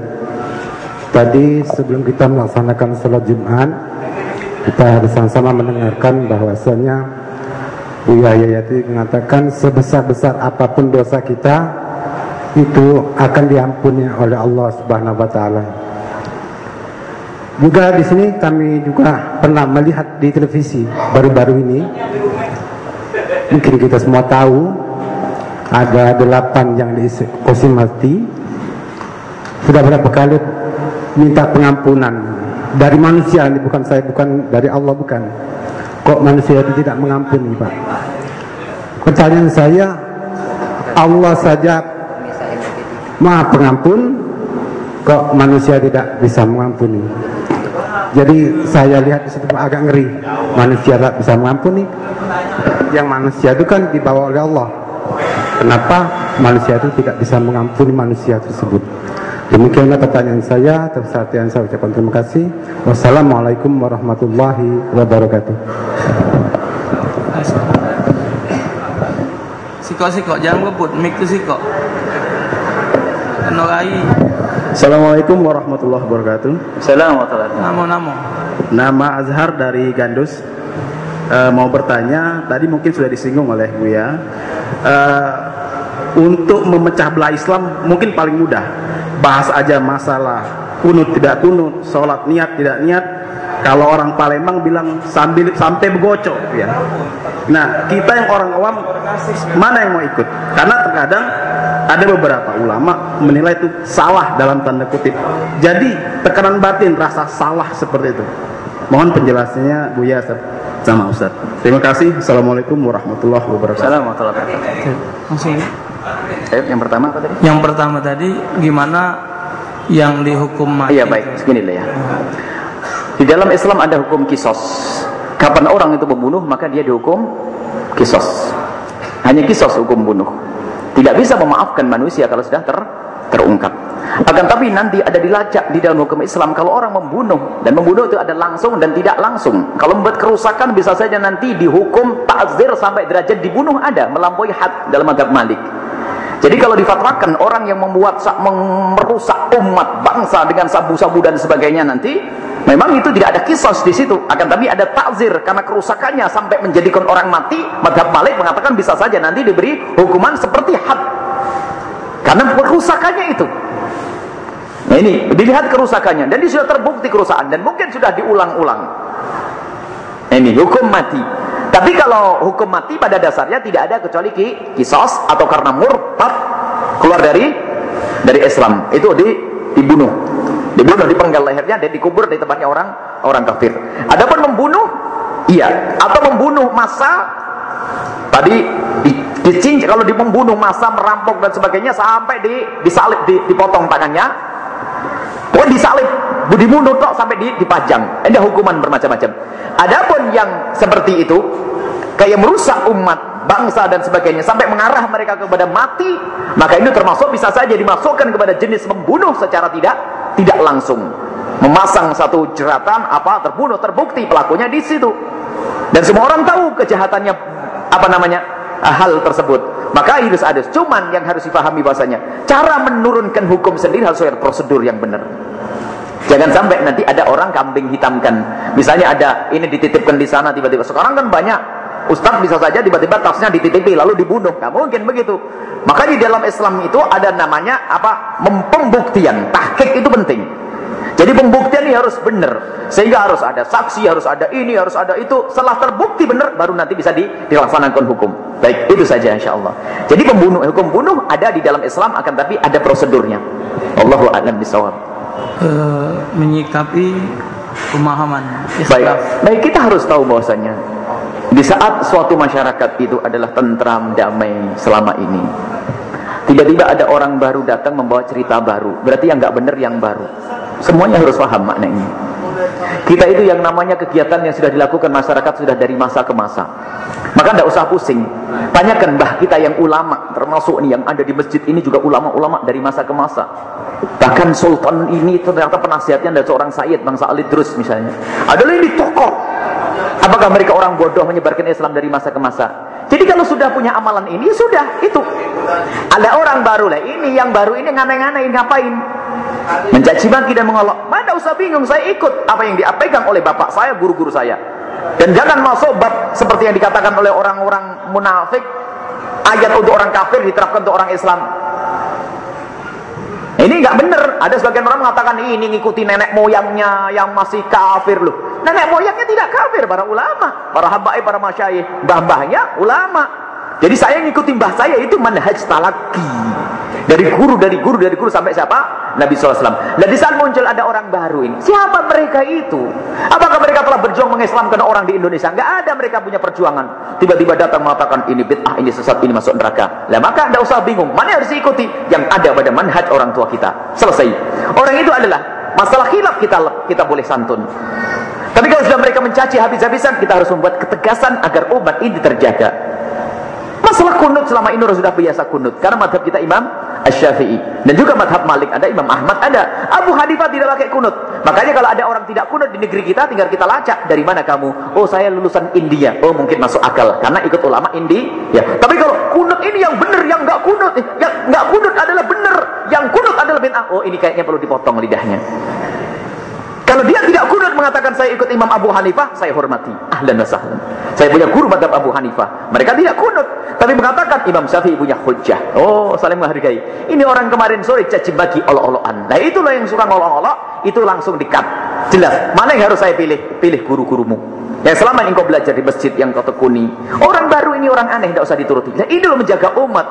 Tadi sebelum kita melaksanakan sholat Jumat, kita bersama-sama mendengarkan bahwasanya Buya Yayati mengatakan sebesar-besar apa pun dosa kita itu akan diampuni oleh Allah Subhanahu wa taala. Juga di sini kami juga pernah melihat di televisi baru-baru ini. Mungkin kita semua tahu ada delapan yang dihukum mati sudah berapa kali minta pengampunan dari manusia ini bukan saya bukan dari Allah bukan kok manusia itu tidak mengampuni Pak? Pertanyaan saya Allah saja maha pengampun kok manusia tidak bisa mengampuni? Jadi saya lihat di situ agak ngeri. Manusia tidak bisa mengampuni. Yang manusia itu kan dibawa oleh Allah. Kenapa manusia itu tidak bisa mengampuni manusia tersebut? Demikianlah pertanyaan saya. Yang saya ucapkan terima kasih. Wassalamualaikum warahmatullahi wabarakatuh. Siko siko jangan ngebut mik tu siko. Kenorai. Assalamualaikum warahmatullahi wabarakatuh. Assalamualaikum. Namo namo. Nama Azhar dari Gandus. Uh, mau bertanya, tadi mungkin sudah disinggung oleh Buya. Uh, untuk memecah belah Islam mungkin paling mudah bahas aja masalah. Kunut tidak kunut sholat niat tidak niat. Kalau orang Palembang bilang sambil sampai begocok ya. Nah kita yang orang awam mana yang mau ikut? Karena terkadang ada beberapa ulama menilai itu salah dalam tanda kutip. Jadi tekanan batin rasa salah seperti itu. Mohon penjelasannya Bu Yasir sama Ustaz terima kasih. Assalamualaikum warahmatullahi wabarakatuh. Assalamualaikum warahmatullahi wabarakatuh Eh, yang pertama apa tadi? Yang pertama tadi gimana yang dihukum mati? Iya baik, segini lah ya. Di dalam Islam ada hukum kisos. Kapan orang itu membunuh maka dia dihukum kisos. Hanya kisos hukum bunuh. Tidak bisa memaafkan manusia kalau sudah ter terungkap. Akan tapi nanti ada dilacak di dalam hukum Islam kalau orang membunuh dan membunuh itu ada langsung dan tidak langsung. Kalau membuat kerusakan bisa saja nanti dihukum takzir sampai derajat dibunuh ada melampaui had dalam agama Malik. Jadi kalau difatwakan orang yang membuat merusak umat bangsa dengan sabu-sabu dan sebagainya nanti memang itu tidak ada kisos di situ. Akan tapi ada takzir karena kerusakannya sampai menjadikan orang mati madhab Malik mengatakan bisa saja nanti diberi hukuman seperti had. Karena kerusakannya itu. Nah ini dilihat kerusakannya. Dan ini sudah terbukti kerusakan. Dan mungkin sudah diulang-ulang. Ini hukum mati tapi kalau hukum mati pada dasarnya tidak ada kecuali ki, kisos atau karena murtad keluar dari dari Islam. Itu di dibunuh. Dibunuh dipenggal lehernya dan dikubur di tempatnya orang orang kafir. Adapun membunuh iya atau membunuh masa tadi di, kalau membunuh masa merampok dan sebagainya sampai di disalib di, dipotong tangannya. Oh disalib, dibunuh tok sampai dipajang. Ada hukuman bermacam-macam. Adapun yang seperti itu kayak merusak umat, bangsa dan sebagainya sampai mengarah mereka kepada mati, maka ini termasuk bisa saja dimasukkan kepada jenis membunuh secara tidak tidak langsung. Memasang satu jeratan apa terbunuh terbukti pelakunya di situ. Dan semua orang tahu kejahatannya apa namanya hal tersebut. Maka harus ada. Cuman yang harus dipahami bahasanya, cara menurunkan hukum sendiri harus ada prosedur yang benar. Jangan sampai nanti ada orang kambing hitamkan. Misalnya ada ini dititipkan di sana tiba-tiba. Sekarang kan banyak Ustaz bisa saja tiba-tiba tasnya dititipi lalu dibunuh. Nggak mungkin begitu. Maka di dalam Islam itu ada namanya apa? Pembuktian. Tahqiq itu penting. Jadi pembuktian ini harus benar. Sehingga harus ada saksi, harus ada ini, harus ada itu. Setelah terbukti benar, baru nanti bisa di, dilaksanakan hukum. Baik, itu saja insya Allah. Jadi pembunuh, hukum bunuh ada di dalam Islam, akan tapi ada prosedurnya. Allahu a'lam bishawab uh, menyikapi pemahaman Islam. Baik, baik kita harus tahu bahwasanya di saat suatu masyarakat itu adalah tentram damai selama ini. Tiba-tiba ada orang baru datang membawa cerita baru. Berarti yang nggak benar yang baru. Semuanya harus paham ini. Kita itu yang namanya kegiatan yang sudah dilakukan masyarakat sudah dari masa ke masa. Maka tidak usah pusing. Tanyakan bah kita yang ulama, termasuk ini yang ada di masjid ini juga ulama-ulama dari masa ke masa. Bahkan sultan ini ternyata penasihatnya ada seorang Sayyid bangsa Ali Drus misalnya. Adalah ini tokoh. Apakah mereka orang bodoh menyebarkan Islam dari masa ke masa? Jadi kalau sudah punya amalan ini sudah itu. Ada orang baru lah ini yang baru ini nganeh-nganeh ngapain? Mencaci maki dan mengolok. Mana usah bingung saya ikut apa yang diapegang oleh bapak saya, guru-guru saya. Dan jangan masuk bab seperti yang dikatakan oleh orang-orang munafik ayat untuk orang kafir diterapkan untuk orang Islam. Ini nggak benar. Ada sebagian orang mengatakan ini ngikuti nenek moyangnya yang masih kafir loh. Nenek moyangnya tidak kafir, para ulama, para habaib, para masyayikh, mbah-mbahnya ulama. Jadi saya ngikutin mbah saya itu manhaj talaki. Dari guru, dari guru, dari guru sampai siapa? Nabi SAW. Dan di saat muncul ada orang baru ini. Siapa mereka itu? Apakah mereka telah berjuang mengislamkan orang di Indonesia? Enggak ada mereka punya perjuangan. Tiba-tiba datang mengatakan ini bid'ah, ini sesat, ini masuk neraka. Lah maka tidak usah bingung. Mana harus diikuti? Yang ada pada manhaj orang tua kita. Selesai. Orang itu adalah masalah khilaf kita kita boleh santun. Tapi kalau sudah mereka mencaci habis-habisan, kita harus membuat ketegasan agar umat ini terjaga. Masalah kunut selama ini sudah biasa kunut. Karena madhab kita Imam Ash-Syafi'i. Dan juga madhab Malik ada, Imam Ahmad ada. Abu Hanifah tidak pakai kunut. Makanya kalau ada orang tidak kunut di negeri kita, tinggal kita lacak. Dari mana kamu? Oh saya lulusan India. Oh mungkin masuk akal. Karena ikut ulama Indi. Ya. Tapi kalau kunut ini yang benar, yang nggak kunut. Yang nggak kunut adalah benar. Yang kunut adalah bid'ah. Oh ini kayaknya perlu dipotong lidahnya. Kalau dia tidak kunut mengatakan saya ikut Imam Abu Hanifah, saya hormati. Ahlan wa sahlan. Saya punya guru madhab Abu Hanifah. Mereka tidak kunut. Tapi mengatakan Imam Syafi'i punya hujjah. Oh, saling menghargai. Ini orang kemarin sore caci bagi olok-olokan. Nah itulah yang suka olok-olok, itu langsung dikat. Jelas. Mana yang harus saya pilih? Pilih guru-gurumu. Yang selama ini kau belajar di masjid yang kau tekuni. Orang baru ini orang aneh, tidak usah dituruti. Nah, ini loh menjaga umat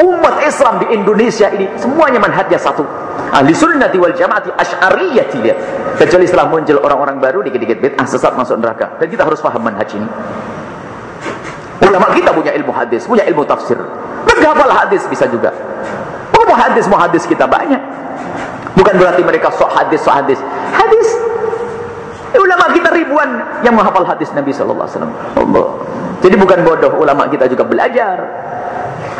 umat Islam di Indonesia ini semuanya manhajnya satu. Ahli sunnati wal jamaati asy'ariyati lihat kecuali setelah muncul orang-orang baru dikit-dikit bid'ah sesat masuk neraka. Dan kita harus paham manhaj ini. Ulama kita punya ilmu hadis punya ilmu tafsir. Menghafal hadis bisa juga. Oh hadis mau hadis kita banyak. Bukan berarti mereka sok hadis sok hadis. Hadis. Ulama kita ribuan yang menghafal hadis Nabi sallallahu alaihi Allah. Jadi bukan bodoh ulama kita juga belajar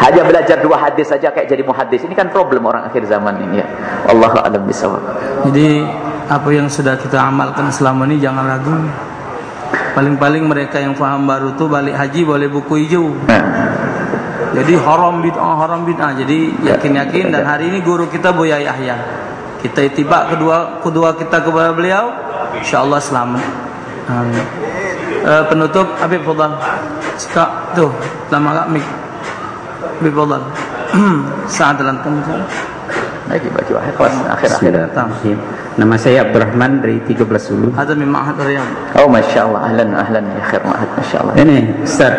hanya belajar dua hadis saja kayak jadi muhadis. Ini kan problem orang akhir zaman ini ya. Allah a'lam bishawab. Jadi apa yang sudah kita amalkan selama ini jangan ragu. Paling-paling mereka yang faham baru tuh balik haji boleh buku hijau. Nah. Jadi haram bid'ah, haram bid'ah. Jadi yakin-yakin dan hari ini guru kita Buya Yahya. Kita itibak kedua kedua kita kepada beliau, insyaallah selamat. Amin. Uh, penutup Habib Fadal. Cekak tuh, lama gak mik. بفضل سعد الانتم Baik, bagi wahai kelas akhir-akhir Nama saya Abdurrahman dari 13 Ulu. Ada min Ma'had Riyadh. Oh, Masya Allah. Ahlan, ahlan. Ya khair ma'had. Masya Allah. Ini, Ustaz.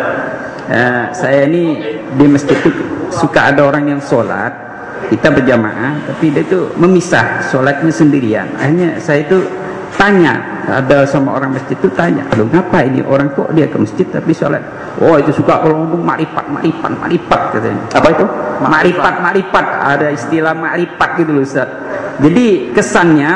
Uh, saya ini di masjid itu suka ada orang yang sholat. Kita berjamaah, tapi dia itu memisah sholatnya sendirian. Akhirnya saya itu tanya ada sama orang masjid itu tanya aduh ngapa ini orang kok dia ke masjid tapi sholat oh itu suka kalau ngomong maripat maripat maripat katanya. Apa itu? Maripat maripat ada istilah maripat gitu loh Ustaz. Jadi kesannya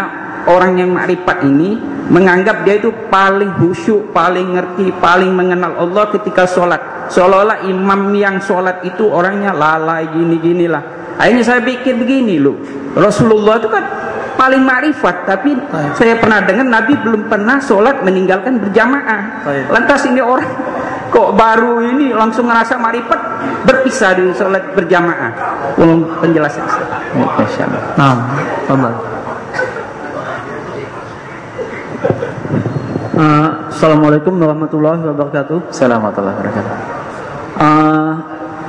orang yang maripat ini menganggap dia itu paling khusyuk paling ngerti paling mengenal Allah ketika sholat. Seolah-olah imam yang sholat itu orangnya lalai gini ginilah akhirnya saya pikir begini loh. Rasulullah itu kan paling marifat tapi saya pernah dengar Nabi belum pernah sholat meninggalkan berjamaah. Lantas ini orang kok baru ini langsung ngerasa marifat berpisah di sholat berjamaah belum penjelasan nah Bapak Uh, Assalamualaikum warahmatullahi wabarakatuh. Assalamualaikum warahmatullahi wabarakatuh. Uh,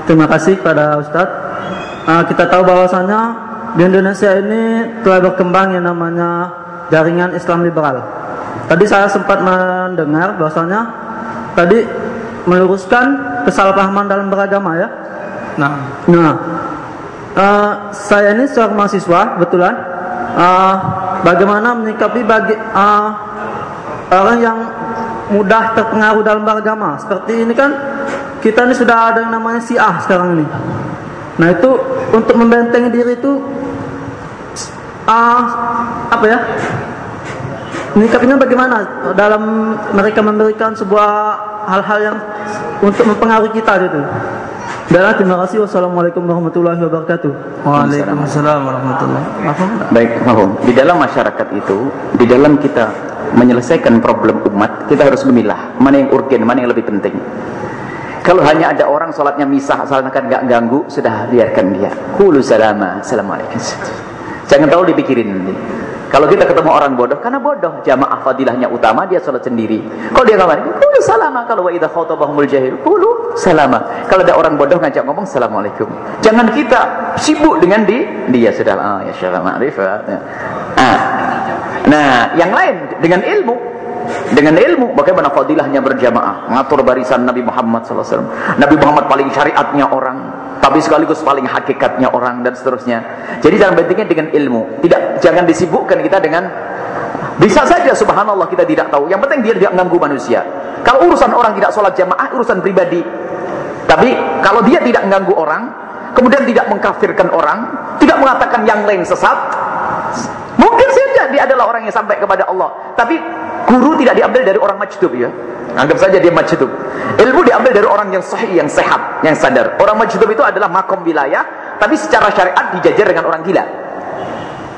terima kasih kepada Ustadz. Uh, kita tahu bahwasanya di Indonesia ini telah berkembang yang namanya jaringan Islam liberal. Tadi saya sempat mendengar bahwasanya tadi meluruskan kesalahpahaman dalam beragama ya. Nah, nah uh, saya ini seorang mahasiswa betulan uh, bagaimana menyikapi bagi uh, orang yang mudah terpengaruh dalam beragama seperti ini kan kita ini sudah ada yang namanya siah sekarang ini. Nah itu untuk membentengi diri itu uh, apa ya? Menyikapinya bagaimana dalam mereka memberikan sebuah hal-hal yang untuk mempengaruhi kita gitu. Dan terima kasih. Wassalamualaikum warahmatullahi wabarakatuh. Waalaikumsalam warahmatullahi wabarakatuh. Baik, mahum. Di dalam masyarakat itu, di dalam kita menyelesaikan problem umat, kita harus memilah mana yang urgen, mana yang lebih penting. Kalau hanya ada orang sholatnya misah, asalkan nggak ganggu, sudah biarkan dia. Kulu salama, assalamualaikum. Jangan terlalu dipikirin nanti. Kalau kita ketemu orang bodoh, karena bodoh, jamaah fadilahnya utama, dia sholat sendiri. Kalau dia ngomong, kulu salama. Kalau wa idha jahil, kulu salama. Kalau ada orang bodoh ngajak ngomong, assalamualaikum. Jangan kita sibuk dengan di, dia sudah, ah, ya syarah ma'rifat. Ya. Ah. Nah, yang lain dengan ilmu. dengan ilmu bagaimana fadilahnya berjamaah ngatur barisan Nabi Muhammad SAW Nabi Muhammad paling syariatnya orang tapi sekaligus paling hakikatnya orang dan seterusnya. Jadi jangan pentingnya dengan ilmu. Tidak jangan disibukkan kita dengan bisa saja subhanallah kita tidak tahu. Yang penting dia tidak mengganggu manusia. Kalau urusan orang tidak sholat jamaah urusan pribadi. Tapi kalau dia tidak mengganggu orang kemudian tidak mengkafirkan orang tidak mengatakan yang lain sesat dia adalah orang yang sampai kepada Allah tapi Guru tidak diambil dari orang majdub ya. Anggap saja dia majdub. Ilmu diambil dari orang yang sahih, yang sehat, yang sadar. Orang majdub itu adalah makom wilayah, tapi secara syariat dijajar dengan orang gila.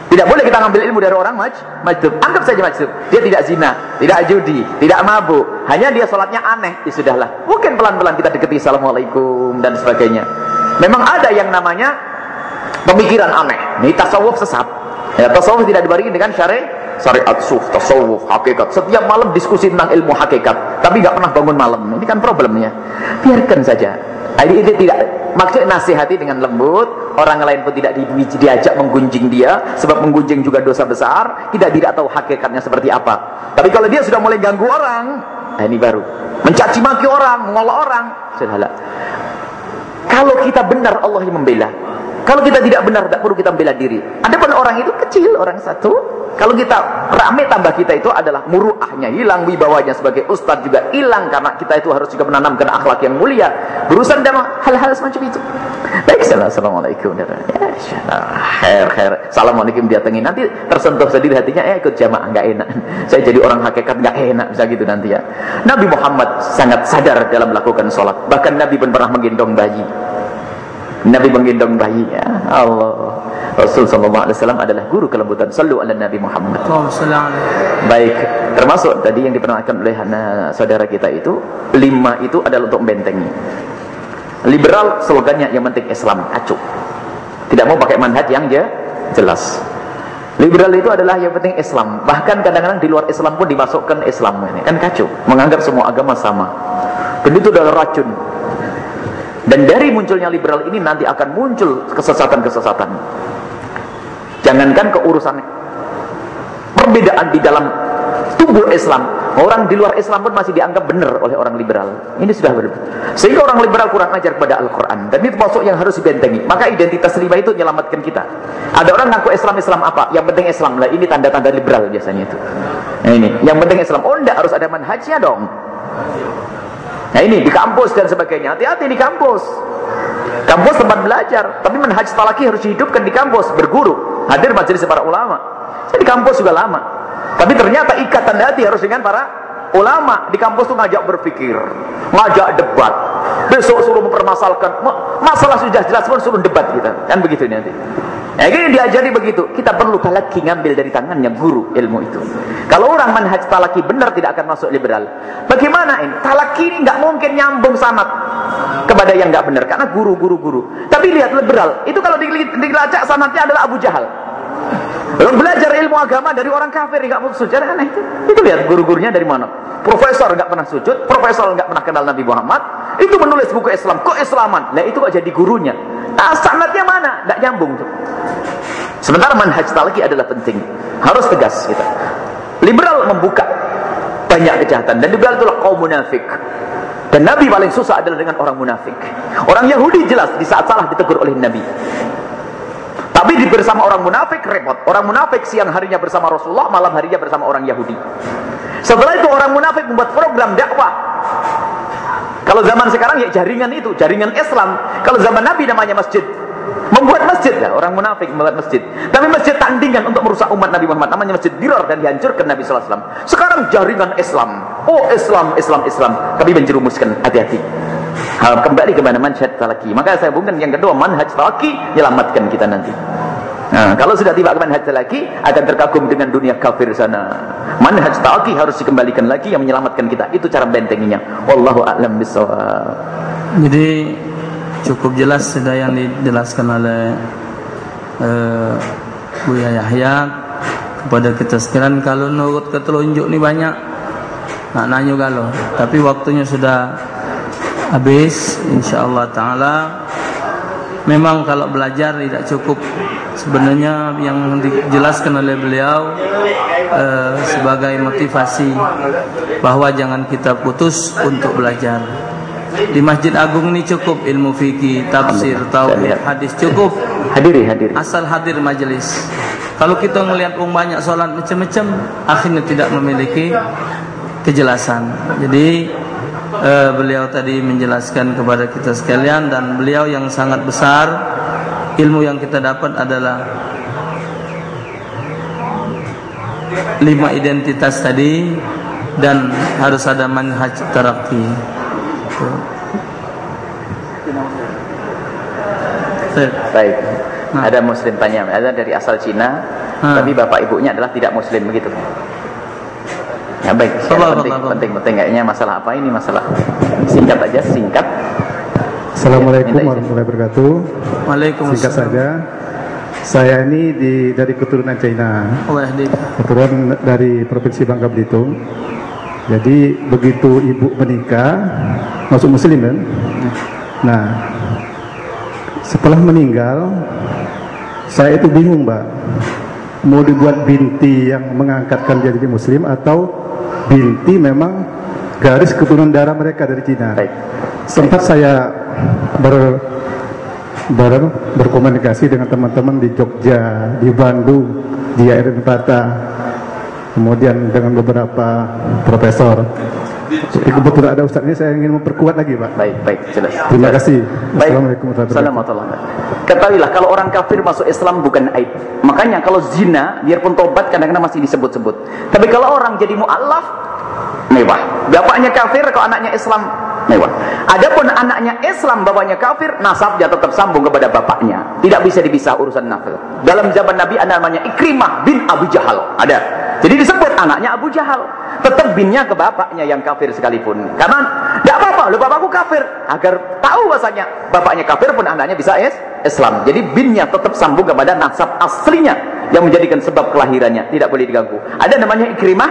Tidak boleh kita ngambil ilmu dari orang maj, majdub. Anggap saja majdub. Dia tidak zina, tidak judi, tidak mabuk. Hanya dia sholatnya aneh. Ya sudahlah. Mungkin pelan-pelan kita deketi Assalamualaikum dan sebagainya. Memang ada yang namanya pemikiran aneh. Ini tasawuf sesat. Ya, tasawuf tidak dibarengi dengan syariat syariat suf, tasawuf, hakikat. Setiap malam diskusi tentang ilmu hakikat, tapi nggak pernah bangun malam. Ini kan problemnya. Biarkan saja. Ini, ini tidak maksud nasihati dengan lembut, orang lain pun tidak di, diajak menggunjing dia, sebab menggunjing juga dosa besar, tidak tidak tahu hakikatnya seperti apa. Tapi kalau dia sudah mulai ganggu orang, nah ini baru mencaci maki orang, mengolok orang, sudahlah. Kalau kita benar Allah yang membela. Kalau kita tidak benar, tidak perlu kita membela diri. Ada pun orang itu kecil, orang satu, kalau kita rame tambah kita itu adalah muruahnya hilang, wibawanya sebagai ustadz juga hilang karena kita itu harus juga menanamkan akhlak yang mulia. Berurusan dengan hal-hal semacam itu. Baik, assalamualaikum. Ya, khair. Assalamualaikum dia tengi. Nanti tersentuh sendiri hatinya, eh ikut jamaah nggak enak. Saya jadi orang hakikat nggak enak bisa gitu nanti ya. Nabi Muhammad sangat sadar dalam melakukan sholat. Bahkan Nabi pun pernah menggendong bayi. Nabi menggendong bayi ya. Allah. Rasul sallallahu alaihi wasallam adalah guru kelembutan. Sallu ala Nabi Muhammad. Baik, termasuk tadi yang diperkenalkan oleh saudara kita itu, lima itu adalah untuk membentengi. Liberal slogannya yang penting Islam, acuh. Tidak mau pakai manhaj yang dia jelas. Liberal itu adalah yang penting Islam. Bahkan kadang-kadang di luar Islam pun dimasukkan Islam ini. Kan kacau. Menganggap semua agama sama. Dan itu adalah racun. Dan dari munculnya liberal ini nanti akan muncul kesesatan-kesesatan. Jangankan keurusan perbedaan di dalam tubuh Islam. Orang di luar Islam pun masih dianggap benar oleh orang liberal. Ini sudah benar. Sehingga orang liberal kurang ajar kepada Al-Quran. Dan itu termasuk yang harus dibentengi. Maka identitas lima itu menyelamatkan kita. Ada orang ngaku Islam, Islam apa? Yang penting Islam lah. Ini tanda-tanda liberal biasanya itu. Nah ini. Yang penting Islam. Oh enggak, harus ada manhajnya dong. Nah ini di kampus dan sebagainya. Hati-hati di kampus. Kampus tempat belajar. Tapi manhaj talaki harus dihidupkan di kampus. Berguru hadir majelis para ulama. Saya di kampus juga lama. Tapi ternyata ikatan hati harus dengan para ulama. Di kampus tuh ngajak berpikir, ngajak debat. Besok suruh mempermasalahkan masalah sudah jelas pun suruh debat kita. Kan begitu nanti. Nah, ini diajari begitu. Kita perlu talaki ngambil dari tangannya guru ilmu itu. Kalau orang manhaj talaki benar tidak akan masuk liberal. Bagaimana ini? Talaki ini nggak mungkin nyambung sanat kepada yang nggak benar karena guru-guru guru. Tapi lihat liberal, itu kalau dilacak sanatnya adalah Abu Jahal. Orang belajar ilmu agama dari orang kafir nggak mau sujud aneh itu. Itu lihat guru-gurunya dari mana? Profesor nggak pernah sujud, profesor nggak pernah kenal Nabi Muhammad, itu menulis buku Islam, kok Islaman? Nah itu kok jadi gurunya. Nah, sanatnya mana? Nggak nyambung tuh. Sementara manhaj talqi adalah penting, harus tegas kita. Liberal membuka banyak kejahatan dan liberal itulah kaum munafik. Dan Nabi paling susah adalah dengan orang munafik. Orang Yahudi jelas di saat salah ditegur oleh Nabi. Tapi di bersama orang munafik repot. Orang munafik siang harinya bersama Rasulullah, malam harinya bersama orang Yahudi. Setelah itu orang munafik membuat program dakwah. Kalau zaman sekarang ya jaringan itu, jaringan Islam. Kalau zaman Nabi namanya masjid. Membuat masjid lah, orang munafik membuat masjid. Tapi masjid tandingan untuk merusak umat Nabi Muhammad. Namanya masjid dirar dan dihancurkan Nabi SAW. Sekarang jaringan Islam. Oh Islam, Islam, Islam. Tapi menjerumuskan, hati-hati kembali kepada manhaj talaki. Maka saya hubungkan yang kedua manhaj talaki menyelamatkan kita nanti. Nah, kalau sudah tiba ke manhaj talaki akan terkagum dengan dunia kafir sana. Manhaj talaki harus dikembalikan lagi yang menyelamatkan kita. Itu cara bentenginya. Wallahu a'lam bishawab. Jadi cukup jelas sudah yang dijelaskan oleh uh, Buya Yahya kepada kita sekalian kalau nurut ketelunjuk ni banyak nak nanya kalau tapi waktunya sudah habis insyaallah taala. Memang kalau belajar tidak cukup. Sebenarnya yang dijelaskan oleh beliau eh, sebagai motivasi bahwa jangan kita putus untuk belajar. Di Masjid Agung ini cukup ilmu fikih, tafsir, tauhid, hadis cukup. Hadiri, hadiri. Asal hadir majelis. Kalau kita melihat orang banyak sholat macam-macam, akhirnya tidak memiliki kejelasan. Jadi eh, beliau tadi menjelaskan kepada kita sekalian dan beliau yang sangat besar ilmu yang kita dapat adalah lima identitas tadi dan harus ada manhaj tarakki. Baik. Nah. Ada muslim tanya, ada dari asal Cina, nah. tapi bapak ibunya adalah tidak muslim begitu. Ya baik, Allah, penting, Allah. penting, penting kayaknya masalah apa ini masalah singkat aja, singkat. Assalamualaikum warahmatullahi wabarakatuh. Waalaikumsalam. Singkat saja. Saya ini di dari keturunan China. Keturunan dari provinsi Bangka Belitung. Jadi begitu ibu menikah masuk muslim kan? Nah, setelah meninggal saya itu bingung, Mbak. Mau dibuat binti yang mengangkatkan dia jadi muslim atau binti memang garis keturunan darah mereka dari Cina. Baik. Sempat saya ber, ber berkomunikasi dengan teman-teman di Jogja, di Bandung, di Air Bata kemudian dengan beberapa profesor. Tapi kebetulan ada ustaz ini saya ingin memperkuat lagi pak. Baik, baik, jelas. Terima kasih. Baik. Assalamualaikum warahmatullahi wabarakatuh. Ketahuilah kalau orang kafir masuk Islam bukan aib. Makanya kalau zina biarpun tobat kadang-kadang masih disebut-sebut. Tapi kalau orang jadi mualaf mewah. Bapaknya kafir kalau anaknya Islam mewah. Adapun anaknya Islam bapaknya kafir, nasabnya tetap sambung kepada bapaknya. Tidak bisa dipisah urusan nafil. Dalam zaman Nabi ada namanya Ikrimah bin Abu Jahal. Ada. Jadi disebut anaknya Abu Jahal. Tetap binnya ke bapaknya yang kafir sekalipun. Karena tidak apa-apa, lu bapakku kafir. Agar tahu bahasanya bapaknya kafir pun anaknya bisa es Islam. Jadi binnya tetap sambung kepada nasab aslinya yang menjadikan sebab kelahirannya. Tidak boleh diganggu. Ada namanya Ikrimah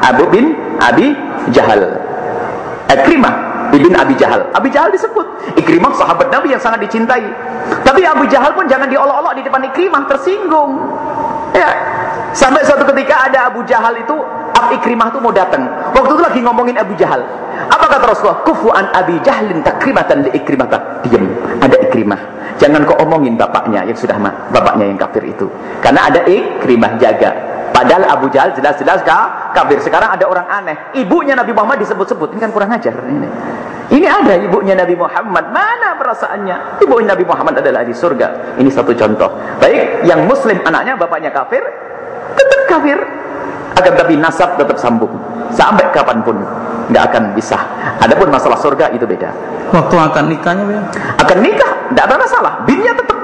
Abu bin Abi Jahal. Ikrimah ibn Abi Jahal. Abi Jahal disebut. Ikrimah sahabat Nabi yang sangat dicintai. Tapi Abu Jahal pun jangan diolok-olok di depan Ikrimah, tersinggung. Ya, Sampai suatu ketika ada Abu Jahal itu, Ab Ikrimah itu mau datang. Waktu itu lagi ngomongin Abu Jahal. Apa kata Rasulullah? Kufu an Abi Jahlin takrimatan li Ikrimah. Diam. Ada Ikrimah. Jangan kau omongin bapaknya yang sudah bapaknya yang kafir itu. Karena ada Ikrimah jaga. Padahal Abu Jahal jelas-jelas kafir. Sekarang ada orang aneh. Ibunya Nabi Muhammad disebut-sebut. Ini kan kurang ajar. Ini. Ini ada ibunya Nabi Muhammad. Mana perasaannya? Ibu Nabi Muhammad adalah di surga. Ini satu contoh. Baik, yang muslim anaknya, bapaknya kafir tetap kafir. Akan tapi nasab tetap sambung. Sampai kapan pun nggak akan bisa adapun masalah surga itu beda. Waktu akan nikahnya ya? akan nikah tidak ada masalah. Binnya tetap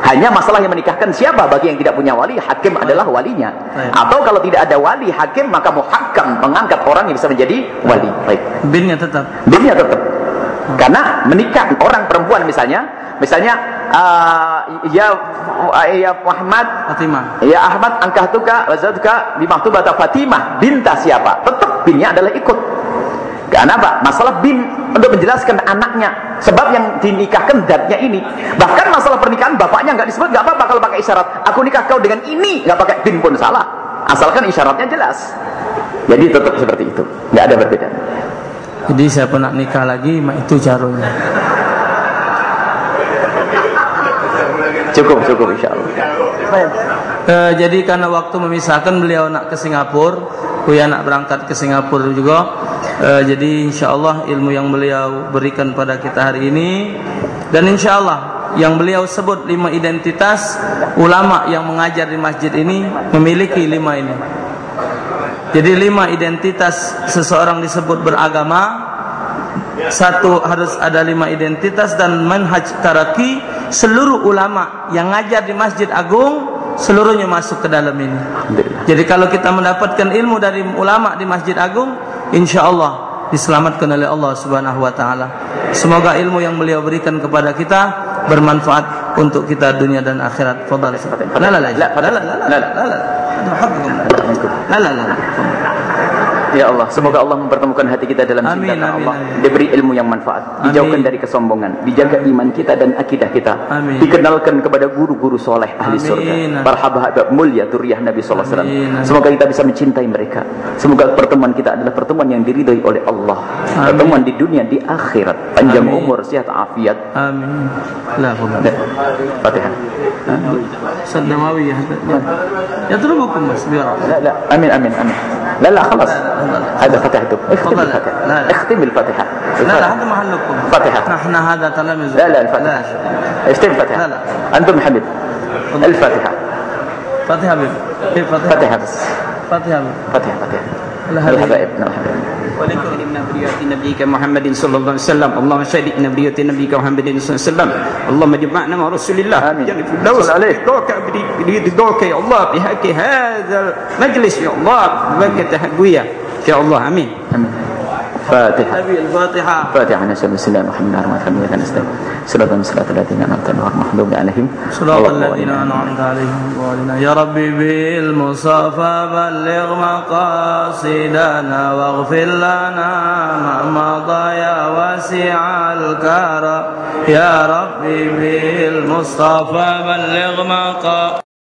hanya masalah yang menikahkan siapa? Bagi yang tidak punya wali hakim adalah walinya. Atau kalau tidak ada wali hakim maka muhakkam mengangkat orang yang bisa menjadi wali. Baik. Binnya tetap? Binnya tetap karena menikah orang perempuan misalnya misalnya uh, ya ya Muhammad Fatimah. Ya Ahmad angkahtuka wazatuka bimaktubata Fatimah binta siapa? Tetap binnya adalah ikut. Karena apa? Masalah bin untuk menjelaskan anaknya. Sebab yang dinikahkan datnya ini. Bahkan masalah pernikahan bapaknya nggak disebut nggak apa-apa kalau pakai isyarat. Aku nikah kau dengan ini nggak pakai bin pun salah. Asalkan isyaratnya jelas. Jadi tetap seperti itu. nggak ada perbedaan. Jadi siapa nak nikah lagi, itu caranya. Cukup, cukup insya Allah. E, jadi karena waktu memisahkan beliau nak ke Singapura, Buya nak berangkat ke Singapura juga. E, jadi insya Allah ilmu yang beliau berikan pada kita hari ini dan insya Allah yang beliau sebut lima identitas ulama yang mengajar di masjid ini memiliki lima ini. Jadi lima identitas seseorang disebut beragama. Satu harus ada lima identitas dan manhaj taraki seluruh ulama yang ngajar di Masjid Agung seluruhnya masuk ke dalam ini. Jadi kalau kita mendapatkan ilmu dari ulama di Masjid Agung, insya Allah diselamatkan oleh Allah Subhanahu Wa Taala. Semoga ilmu yang beliau berikan kepada kita bermanfaat untuk kita dunia dan akhirat. Fadal. lala lala lala lala lala lala lala lala lala la. Ya Allah, semoga Allah mempertemukan hati kita dalam cinta Amin, karena amin, Allah. amin. Diberi ilmu yang manfaat, dijauhkan Amin. dari kesombongan, dijaga iman kita dan akidah kita. Amin. Dikenalkan kepada guru-guru soleh ahli Amin. surga. Para habaib mulia duriyah Nabi sallallahu alaihi wasallam. Amin, amin. Semoga kita bisa mencintai mereka. Semoga pertemuan kita adalah pertemuan yang diridhoi oleh Allah. Amin. Pertemuan di dunia di akhirat, panjang Amin. umur, sehat afiat. آمين لا فضل Fatihah. سلماوية يضربكم بس بيرى لا لا امين امين امين لا لا خلاص هذا فتحته اختم الفتحة اختم الفتحة لا لا هذا محلكم فتحة نحن هذا تلاميذ. لا لا الفتحة لا. اختم الفتحة لا لا. أنتم حبيب الفتحة فتحة بيب فتحة بس. فتحة فتحة فتحة الحبائب نعم ولكن من بريات نبيك محمد صلى الله عليه وسلم. اللهم شهد ان بريات نبيك محمد صلى الله عليه وسلم. اللهم جمعنا مع رسول الله. يعني في الدوس بريد برضاك يا الله. بحق هذا المجلس يا الله. بك تهجوية. يا الله آمين. آمين. فاتحة. نبي الفاتحة. فاتحة. نسال بسم الله الرحمن الرحيم. الحمد لله نستعين صراط الصراط الذين أنعمت عليهم المغضوب عليهم. صراط الذين. أنعمت عليهم وعلينا. يا ربي بالمصطفى بلغ مقاصدنا واغفر لنا ما مضى يا واسع الكرم. يا ربي بالمصطفى بلغ مقاصدنا